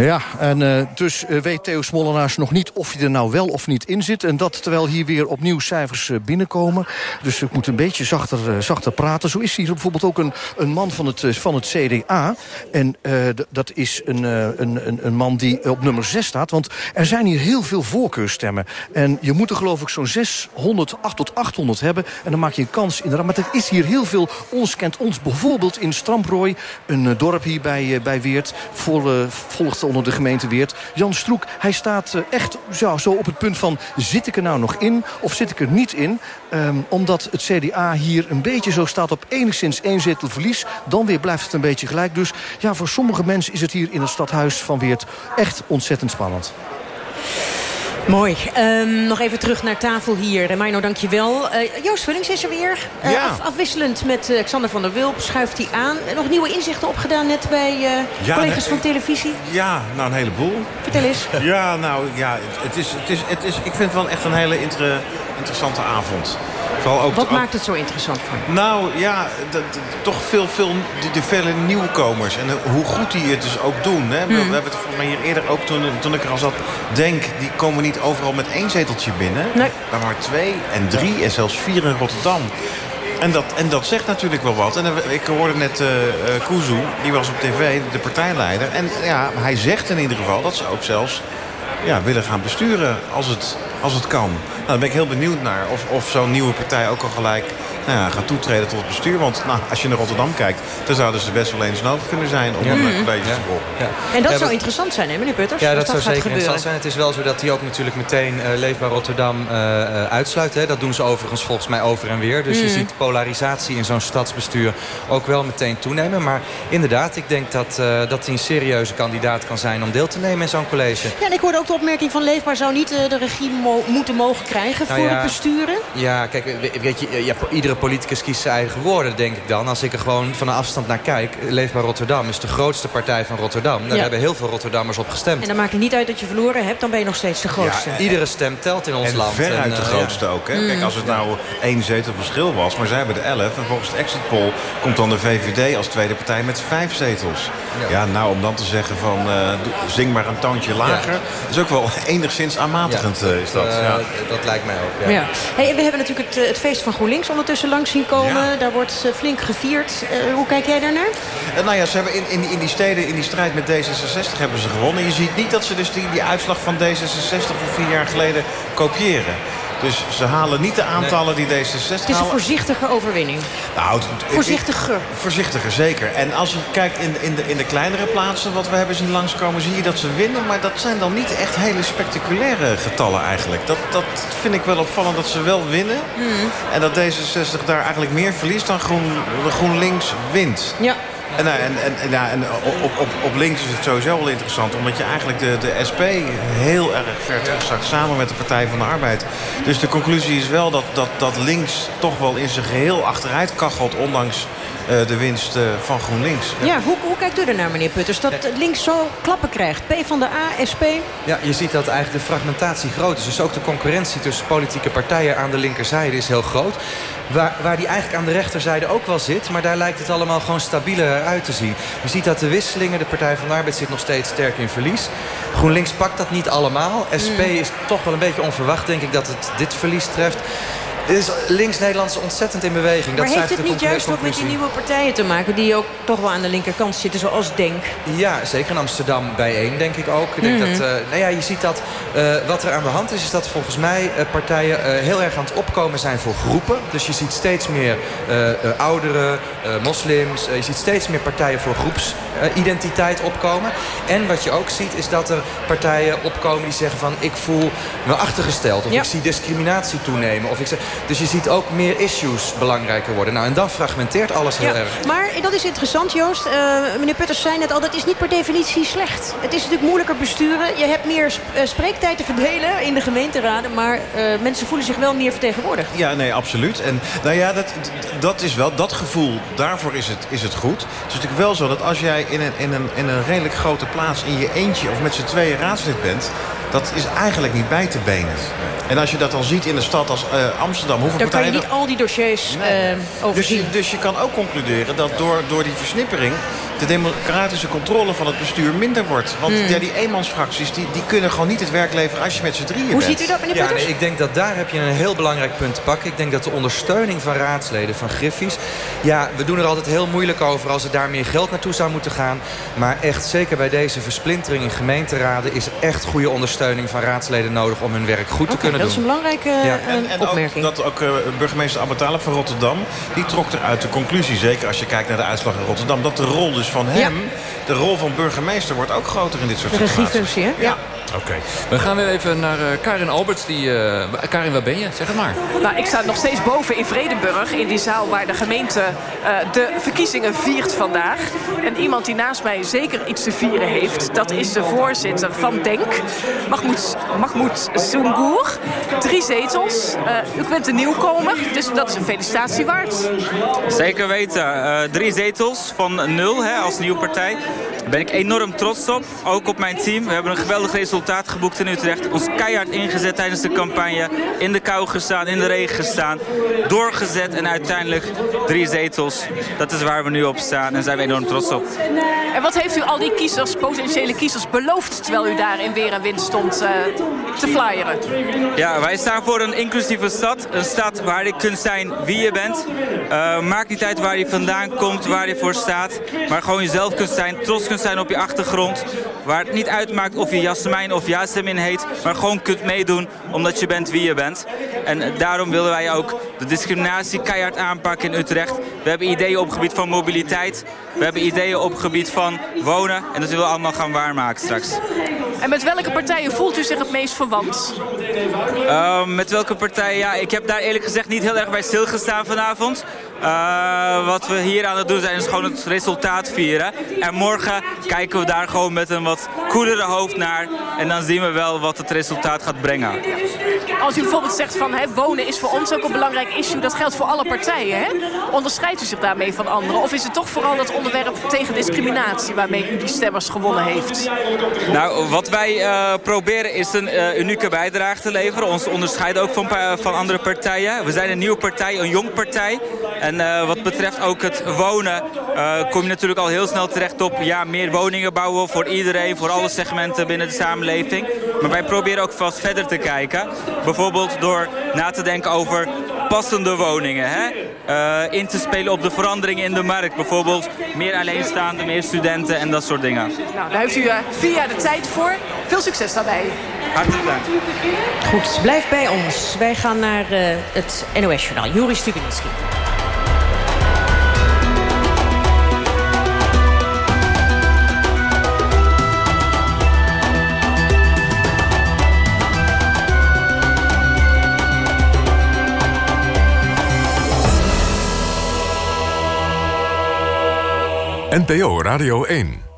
Ja, en uh, dus uh, weet Theo Smollenaars nog niet of hij er nou wel of niet in zit. En dat terwijl hier weer opnieuw cijfers uh, binnenkomen. Dus ik moet een beetje zachter, zachter praten. Zo is hier bijvoorbeeld ook een, een man van het, van het CDA. En dat is een, een, een man die op nummer 6 staat. Want er zijn hier heel veel voorkeurstemmen. En je moet er geloof ik zo'n 600, 8 tot 800 hebben. En dan maak je een kans inderdaad. Maar er is hier heel veel ons kent ons. Bijvoorbeeld in Stramprooi, een dorp hier bij, bij Weert. Vol, volgt onder de gemeente Weert. Jan Stroek, hij staat uh, echt zo, zo op het punt van... zit ik er nou nog in of zit ik er niet in? Um, omdat het CDA hier een beetje zo staat op enigszins één zetel verlies. Dan weer blijft het een beetje gelijk. Dus ja, voor sommige mensen is het hier in het stadhuis van Weert... echt ontzettend spannend. Mooi. Um, nog even terug naar tafel hier. Mino, dankjewel. Uh, Joost Vullings is er weer. Uh, ja. af, afwisselend met uh, Xander van der Wulp schuift hij aan. Nog nieuwe inzichten opgedaan net bij ja, collega's van televisie? Ja, nou een heleboel. Vertel eens. Ja, nou ja, het is, het is, het is, ik vind het wel echt een hele inter, interessante avond. Vooral ook, Wat maakt het zo interessant voor Nou ja, toch veel, veel de, vele nieuwkomers. En hoe goed die het dus ook doen. Hè? We, Hmm. we hebben het volgens mij hier eerder ook, toen, toen ik er al zat... denk, die komen niet overal met één zeteltje binnen. Nee. Maar maar twee en drie en zelfs vier in Rotterdam. En dat, en dat zegt natuurlijk wel wat. En dan- ik hoorde net eh eh, Kuzu, die was op tv, de partijleider. En ja, hij zegt in ieder geval dat ze ook zelfs ja, willen gaan besturen als het, als het kan. Nou, dan ben ik heel benieuwd naar of, of zo'n nieuwe partij ook al gelijk nou ja, gaat toetreden tot het bestuur. Want nou, als je naar Rotterdam kijkt, dan zouden ze best wel eens nodig kunnen zijn om een Mhm. college te volgen. En dat Ja, zou maar- interessant zijn, hè, meneer Putters? Ja, dat zou zeker gebeuren. interessant zijn. Het is wel zo dat hij ook natuurlijk meteen eh, Leefbaar Rotterdam eh, eh, uitsluit. Hè. Dat doen ze overigens volgens mij over en weer. Dus je Mm. ziet polarisatie in zo'n stadsbestuur ook wel meteen toenemen. Maar inderdaad, ik denk dat, eh, dat hij een serieuze kandidaat kan zijn om deel te nemen in zo'n college. Ja, en ik hoorde ook de opmerking van Leefbaar zou niet de regie mo- moeten mogen krijgen Nou voor ja. het besturen. Ja, kijk, we- weet je, ja, iedere politicus kiest zijn eigen woorden, denk ik dan. Als ik er gewoon van een afstand naar kijk. Leefbaar Rotterdam is de grootste partij van Rotterdam. Daar Ja. hebben heel veel Rotterdammers op gestemd. En dan maakt het niet uit dat je verloren hebt, dan ben je nog steeds de grootste. Iedere stem telt in ons En land. veruit de eh, grootste ja. ook. Hè? Kijk, Mm. als het nou één zetel verschil was, maar zij hebben er elf. En volgens de exit poll komt dan de VVD als tweede partij met vijf zetels. Ja, nou, om dan te zeggen van eh, zing maar een toontje lager. is ook wel enigszins aanmatigend, eh, is dat. Ja. Dat lijkt mij ook, Ja. Hey, en we hebben natuurlijk het, het feest van GroenLinks ondertussen langs zien komen. Daar wordt eh, flink gevierd. Eh, hoe kijk jij daarnaar? En nou ja, ze hebben in, in, die- in die steden, in die strijd met D66 hebben ze gewonnen. Je ziet niet dat ze dus die, die uitslag van D66 van vier jaar geleden kopiëren. Dus ze halen niet de aantallen die D66 Het is een voorzichtige overwinning. Nou, Voorzichtiger. Voorzichtiger, zeker. En als je kijkt in, in, de, in de kleinere plaatsen wat we hebben zien langskomen... zie je dat ze winnen, maar dat zijn dan niet echt hele spectaculaire getallen eigenlijk. Dat, dat vind ik wel opvallend dat ze wel winnen. En dat D66 daar eigenlijk meer verliest dan Groen, GroenLinks wint. Ja. En, nou, en, en, en, en op, op, op links is het sowieso wel interessant... omdat je eigenlijk de, de SP heel erg ver terugzakt... samen met de Partij van de Arbeid. Dus de conclusie is wel dat, dat, dat links toch wel in zijn geheel achteruit kachelt... ondanks de winst eh, van GroenLinks. Ja, hoe, hoe kijkt u ernaar, meneer Putters? Dat eh, links zo klappen krijgt. P van de A, SP. Ja, je ziet dat eigenlijk de fragmentatie groot is. Dus ook de concurrentie tussen politieke partijen aan de linkerzijde is heel groot. Waar, waar die eigenlijk aan de rechterzijde ook wel zit. Maar daar lijkt het allemaal gewoon stabieler uit te zien. Je ziet dat de wisselingen, de Partij van de Arbeid zit nog steeds sterk in verlies. GroenLinks pakt dat niet allemaal. SP Mm. is toch wel een beetje onverwacht, denk ik, dat het dit verlies treft. Is links-Nederlands ontzettend in beweging. Maar dat heeft het niet juist ook met die nieuwe partijen te maken... die ook toch wel aan de linkerkant zitten, zoals Denk? Ja, zeker in Amsterdam bijeen, denk ik ook. Ik denk Mhm. dat, eh, nou ja, je ziet dat eh, wat er aan de hand is... is dat volgens mij eh, partijen heel erg aan het opkomen zijn voor groepen. Dus je ziet steeds meer ouderen, moslims. je ziet steeds meer partijen voor groepsidentiteit opkomen. En wat je ook ziet is dat er partijen opkomen die zeggen van... ik voel me achtergesteld of Ja. ik zie discriminatie toenemen. Of ik zeg, dus je ziet ook meer issues belangrijker worden. Nou, en dan fragmenteert alles heel Ja, erg. maar dat is interessant, Joost. Eh, meneer Putters zei net al, dat is niet per definitie slecht. Het is natuurlijk moeilijker besturen. Je hebt meer sp- eh, spreektijd te verdelen in de gemeenteraden... maar eh, mensen voelen zich wel meer vertegenwoordigd. Ja, nee, absoluut. En nou ja, dat, dat is wel, dat gevoel, daarvoor is het, is het goed. Het is natuurlijk wel zo dat als jij in een, in, een, in een redelijk grote plaats in je eentje of met z'n tweeën raadslid bent, dat is eigenlijk niet bij te benen. En als je dat dan ziet in een stad als eh, Amsterdam, hoeveel Dan kan je niet al die dossiers eh dus overzien. je, dus je kan ook concluderen dat door, door die versnippering... de democratische controle van het bestuur minder wordt. Want Hmm. ja, die eenmansfracties die, die kunnen gewoon niet het werk leveren... als je met z'n drieën bent. ja, nee, ik denk dat daar heb je een heel belangrijk punt te pakken. Ik denk dat de ondersteuning van raadsleden, van griffies... ja, we doen er altijd heel moeilijk over als er daar meer geld naartoe zou moeten gaan. Maar echt, zeker bij deze versplintering in gemeenteraden... is echt goede ondersteuning van raadsleden nodig om hun werk goed te kunnen dat is doen. een belangrijke eh, Ja. En, en ook, dat ook eh, burgemeester Abatalib van Rotterdam... die trok eruit de conclusie, zeker als je kijkt naar de uitslag in Rotterdam... dat de rol dus van hem, de rol van burgemeester... wordt ook groter in dit soort situaties. regiefunctie, hè? Ja. Oké. We gaan weer even naar eh, Karin Alberts. Die, eh, Karin, waar ben je? Zeg het maar. Nou, ik sta nog steeds boven in Vredenburg, in die zaal waar de gemeente eh, de verkiezingen viert vandaag. En iemand die naast mij zeker iets te vieren heeft, dat is de voorzitter van DENK, Mahmoud, Mahmoud. Drie zetels. Eh, u bent een nieuwkomer, dus dat is een felicitatie waard. Zeker weten. Eh, drie zetels van nul hè, als nieuwe partij. Ben ik enorm trots op. Ook op mijn team. We hebben een geweldig resultaat geboekt in Utrecht. Ons keihard ingezet tijdens de campagne. In de kou gestaan, in de regen gestaan. Doorgezet en uiteindelijk drie zetels. Dat is waar we nu op staan en zijn we enorm trots op. En wat heeft u al die kiezers, potentiële kiezers, beloofd terwijl u daar in weer en wind stond eh, te flyeren? Ja, wij staan voor een inclusieve stad. Een stad waar je kunt zijn wie je bent. Uh, maakt niet uit waar je vandaan komt, waar je voor staat. Maar gewoon jezelf kunt zijn, trots kunt zijn op je achtergrond. Waar het niet uitmaakt of je Jasmijn of Yasemin heet. Maar gewoon kunt meedoen omdat je bent wie je bent. En daarom willen wij ook de discriminatie keihard aanpakken in Utrecht. We hebben ideeën op het gebied van mobiliteit. We hebben ideeën op het gebied van wonen. En dat willen we allemaal gaan waarmaken straks. En met welke partijen voelt u zich het meest verwant? Uh, met welke partij? Ja, ik heb daar eerlijk gezegd niet heel erg bij stilgestaan vanavond. Uh, wat we hier aan het doen zijn is gewoon het resultaat vieren. En morgen kijken we daar gewoon met een wat koelere hoofd naar. En dan zien we wel wat het resultaat gaat brengen. Als u bijvoorbeeld zegt van hè, wonen is voor ons ook een belangrijk issue. Dat geldt voor alle partijen. Hè? Onderscheidt u zich daarmee van anderen? Of is het toch vooral dat onderwerp tegen discriminatie waarmee u die stemmers gewonnen heeft? Nou, wat wij uh, proberen is een uh, unieke bijdrage te leveren. Ons onderscheiden ook van, van andere partijen. We zijn een nieuwe partij, een jong partij. En uh, wat betreft ook het wonen kom je natuurlijk al heel snel terecht op... ja, meer woningen bouwen voor iedereen, voor alle segmenten binnen de samenleving. Maar wij proberen ook vast verder te kijken. Bijvoorbeeld door na te denken over passende woningen. Hè? Uh, in te spelen op de veranderingen in de markt. Bijvoorbeeld meer alleenstaande, meer studenten en dat soort dingen. Nou, daar heeft u uh, vier jaar de tijd voor. Veel succes daarbij. Hartelijk dank. Goed, blijf bij ons. Wij gaan naar uh, het NOS-journaal. Juri Stubenitski. NPO Radio 1.